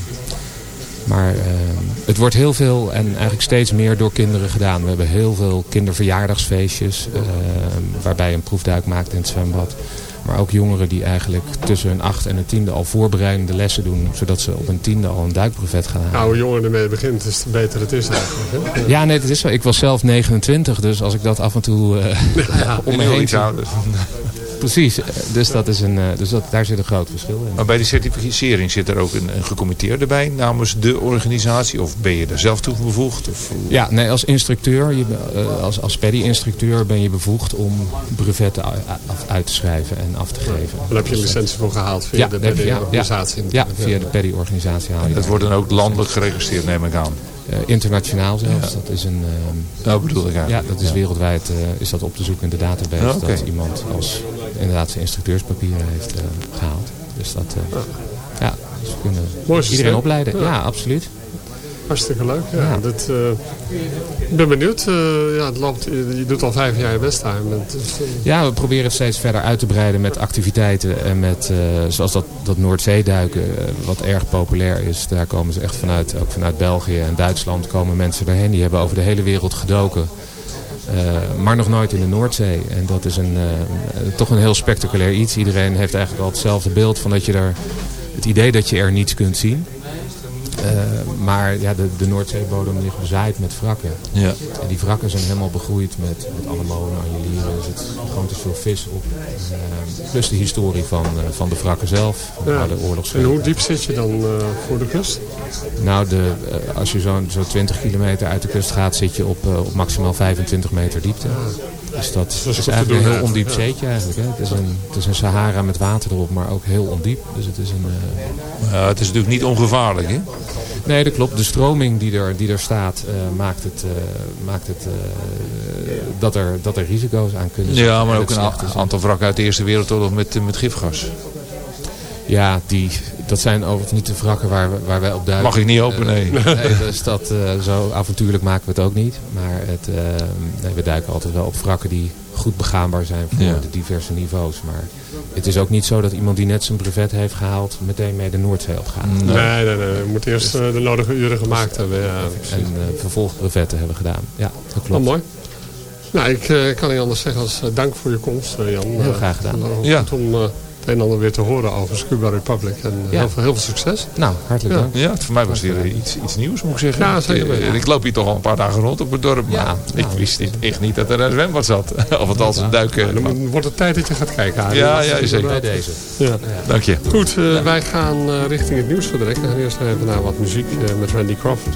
Maar ehm, het wordt heel veel en eigenlijk steeds meer door kinderen gedaan. We hebben heel veel kinderverjaardagsfeestjes ehm, waarbij je een proefduik maakt in het zwembad. Maar ook jongeren die eigenlijk tussen hun acht en hun tiende al voorbereidende lessen doen. Zodat ze op een tiende al een duikbrevet gaan halen. Nou, hoe jonger ermee begint, te beter het is eigenlijk. Hè? Ja, nee, dat is zo. Ik was zelf 29, dus als ik dat af en toe eh om me heel heen iets zie. ouder. Precies, eh, dus, dat is een, eh, dus dat, daar zit een groot verschil in. Maar bij de certificering zit er ook een, een gecommitteerde bij namens de organisatie? Of ben je er zelf toe bevoegd? Of, Ja, nee, als instructeur, je, eh, als, als PADI-instructeur ben je bevoegd om brevetten uit te schrijven en af te geven. Daar heb je een licentie voor gehaald via de daar je- ja, PADI-organisatie Ja, via de PADI-organisatie haal je dat daar. wordt dan ook landelijk geregistreerd, neem ik aan. Eh, internationaal zelfs. Dat is een. ehm, Nou, bedoel ik ja, eigenlijk. dat is Ja. wereldwijd eh, is dat op te zoeken in de database. Ja, oké. Dat iemand als inderdaad zijn instructeurspapieren heeft eh, gehaald. Dus dat. eh, ja, dus we kunnen Mooi iedereen opleiden. Ja. Ja, absoluut. Hartstikke leuk. Ja. Ja. Dit, eh, ik ben benieuwd. eh, ja, het loopt, je je doet al vijf jaar je best daar. Met, eh, Ja, we proberen het steeds verder uit te breiden met activiteiten. En met, eh, zoals dat, dat Noordzeeduiken, eh, wat erg populair is. Daar komen ze echt vanuit, ook vanuit België en Duitsland komen mensen daarheen. Die hebben over de hele wereld gedoken. Eh, maar nog nooit in de Noordzee. En dat is een, eh, toch een heel spectaculair iets. Iedereen heeft eigenlijk al hetzelfde beeld van dat je er het idee dat je er niets kunt zien. Maar ja, de, de Noordzeebodem ligt bezaaid met wrakken. Ja. En die wrakken zijn helemaal begroeid met, met anemonen, anjelieren. Er zit gewoon te veel vis op. Uh, plus de historie van, uh, van de wrakken zelf. Van Ja. de. En hoe diep zit je dan eh, voor de kust? Nou, de, eh, als je zo'n zo 20 kilometer uit de kust gaat, zit je op, eh, op maximaal 25 meter diepte. Dus dat Dat is eigenlijk doen een heel ondiep zeetje eigenlijk. Hè. Het, is een, het is een Sahara met water erop, maar ook heel ondiep. Dus het is een... eh, Ja, het is natuurlijk niet ongevaarlijk, hè? Nee, dat klopt. De stroming die er, die er staat eh, maakt het, eh, maakt het dat, er, dat er risico's aan kunnen zitten. Ja, maar ook een aantal wrakken uit de Eerste Wereldoorlog met, met gifgas. Ja, die, dat zijn overigens niet de wrakken waar, we- waar wij op duiken. Mag ik niet open, nee. Eh, nee dus dat, eh, zo avontuurlijk maken we het ook niet. Maar het, eh, nee, we duiken altijd wel op wrakken die goed begaanbaar zijn voor Ja. de diverse niveaus. Maar het is ook niet zo dat iemand die net zijn brevet heeft gehaald meteen mee de Noordzee opgaat. Nee, nee, nee. Je moet eerst eh, de nodige uren gemaakt hebben. Ja, En uh, vervolgbrevetten hebben gedaan. Ja, dat Oh, klopt. mooi. Nou, ik eh, kan niet anders zeggen als dank voor je komst, Jan. Heel graag gedaan. eh, Ja. Goed om het een en ander weer te horen over Scuba Republic. En eh, Ja. heel, veel, heel veel succes. Nou, hartelijk Ja. dank. Ja, voor mij was het weer iets, iets nieuws, moet ik zeggen. Ja, zeker Ik, eh, ik loop hier toch al een paar dagen rond op het dorp. Maar Ja, ik nou, wist niet- echt niet dat er een zwembad zat. of het als een duiken. Dan moet- wordt het tijd dat je gaat kijken. Arie. Ja, ja, zeker. Bij deze. Ja. Dank je. Goed, eh, wij gaan eh, richting het nieuws direct. We gaan eerst even naar wat muziek eh, met Randy Crawford.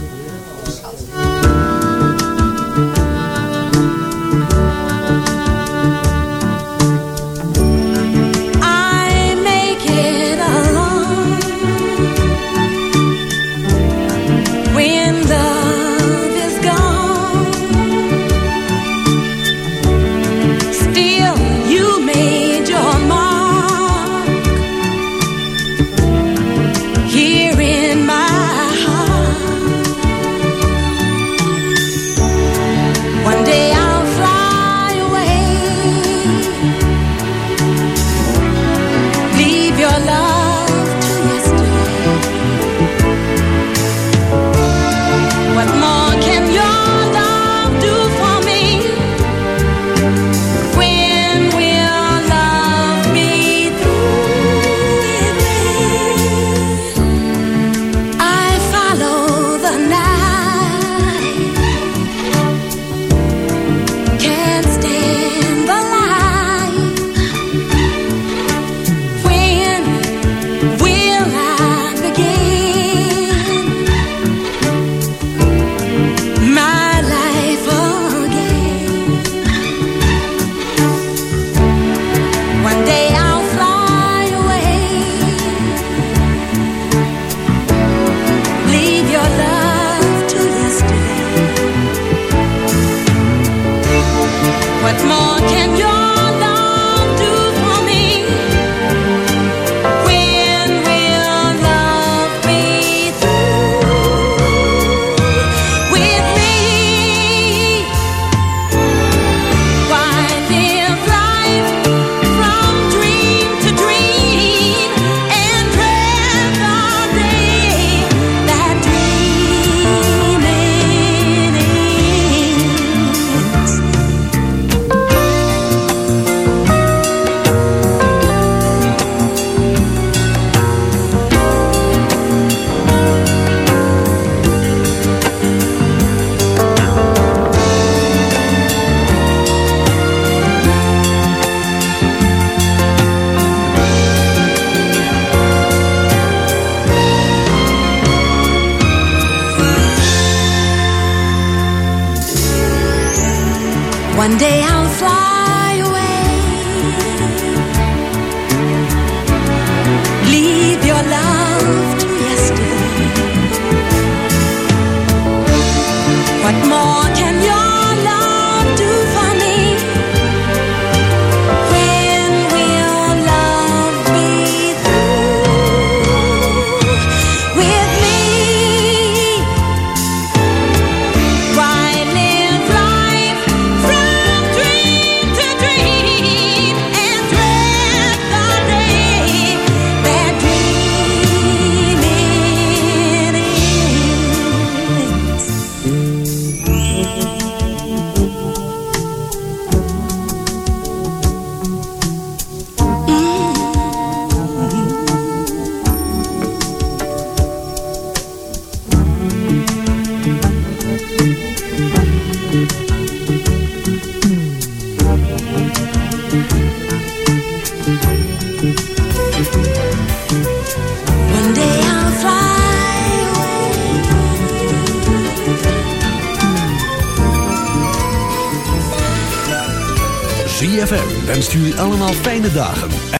всегда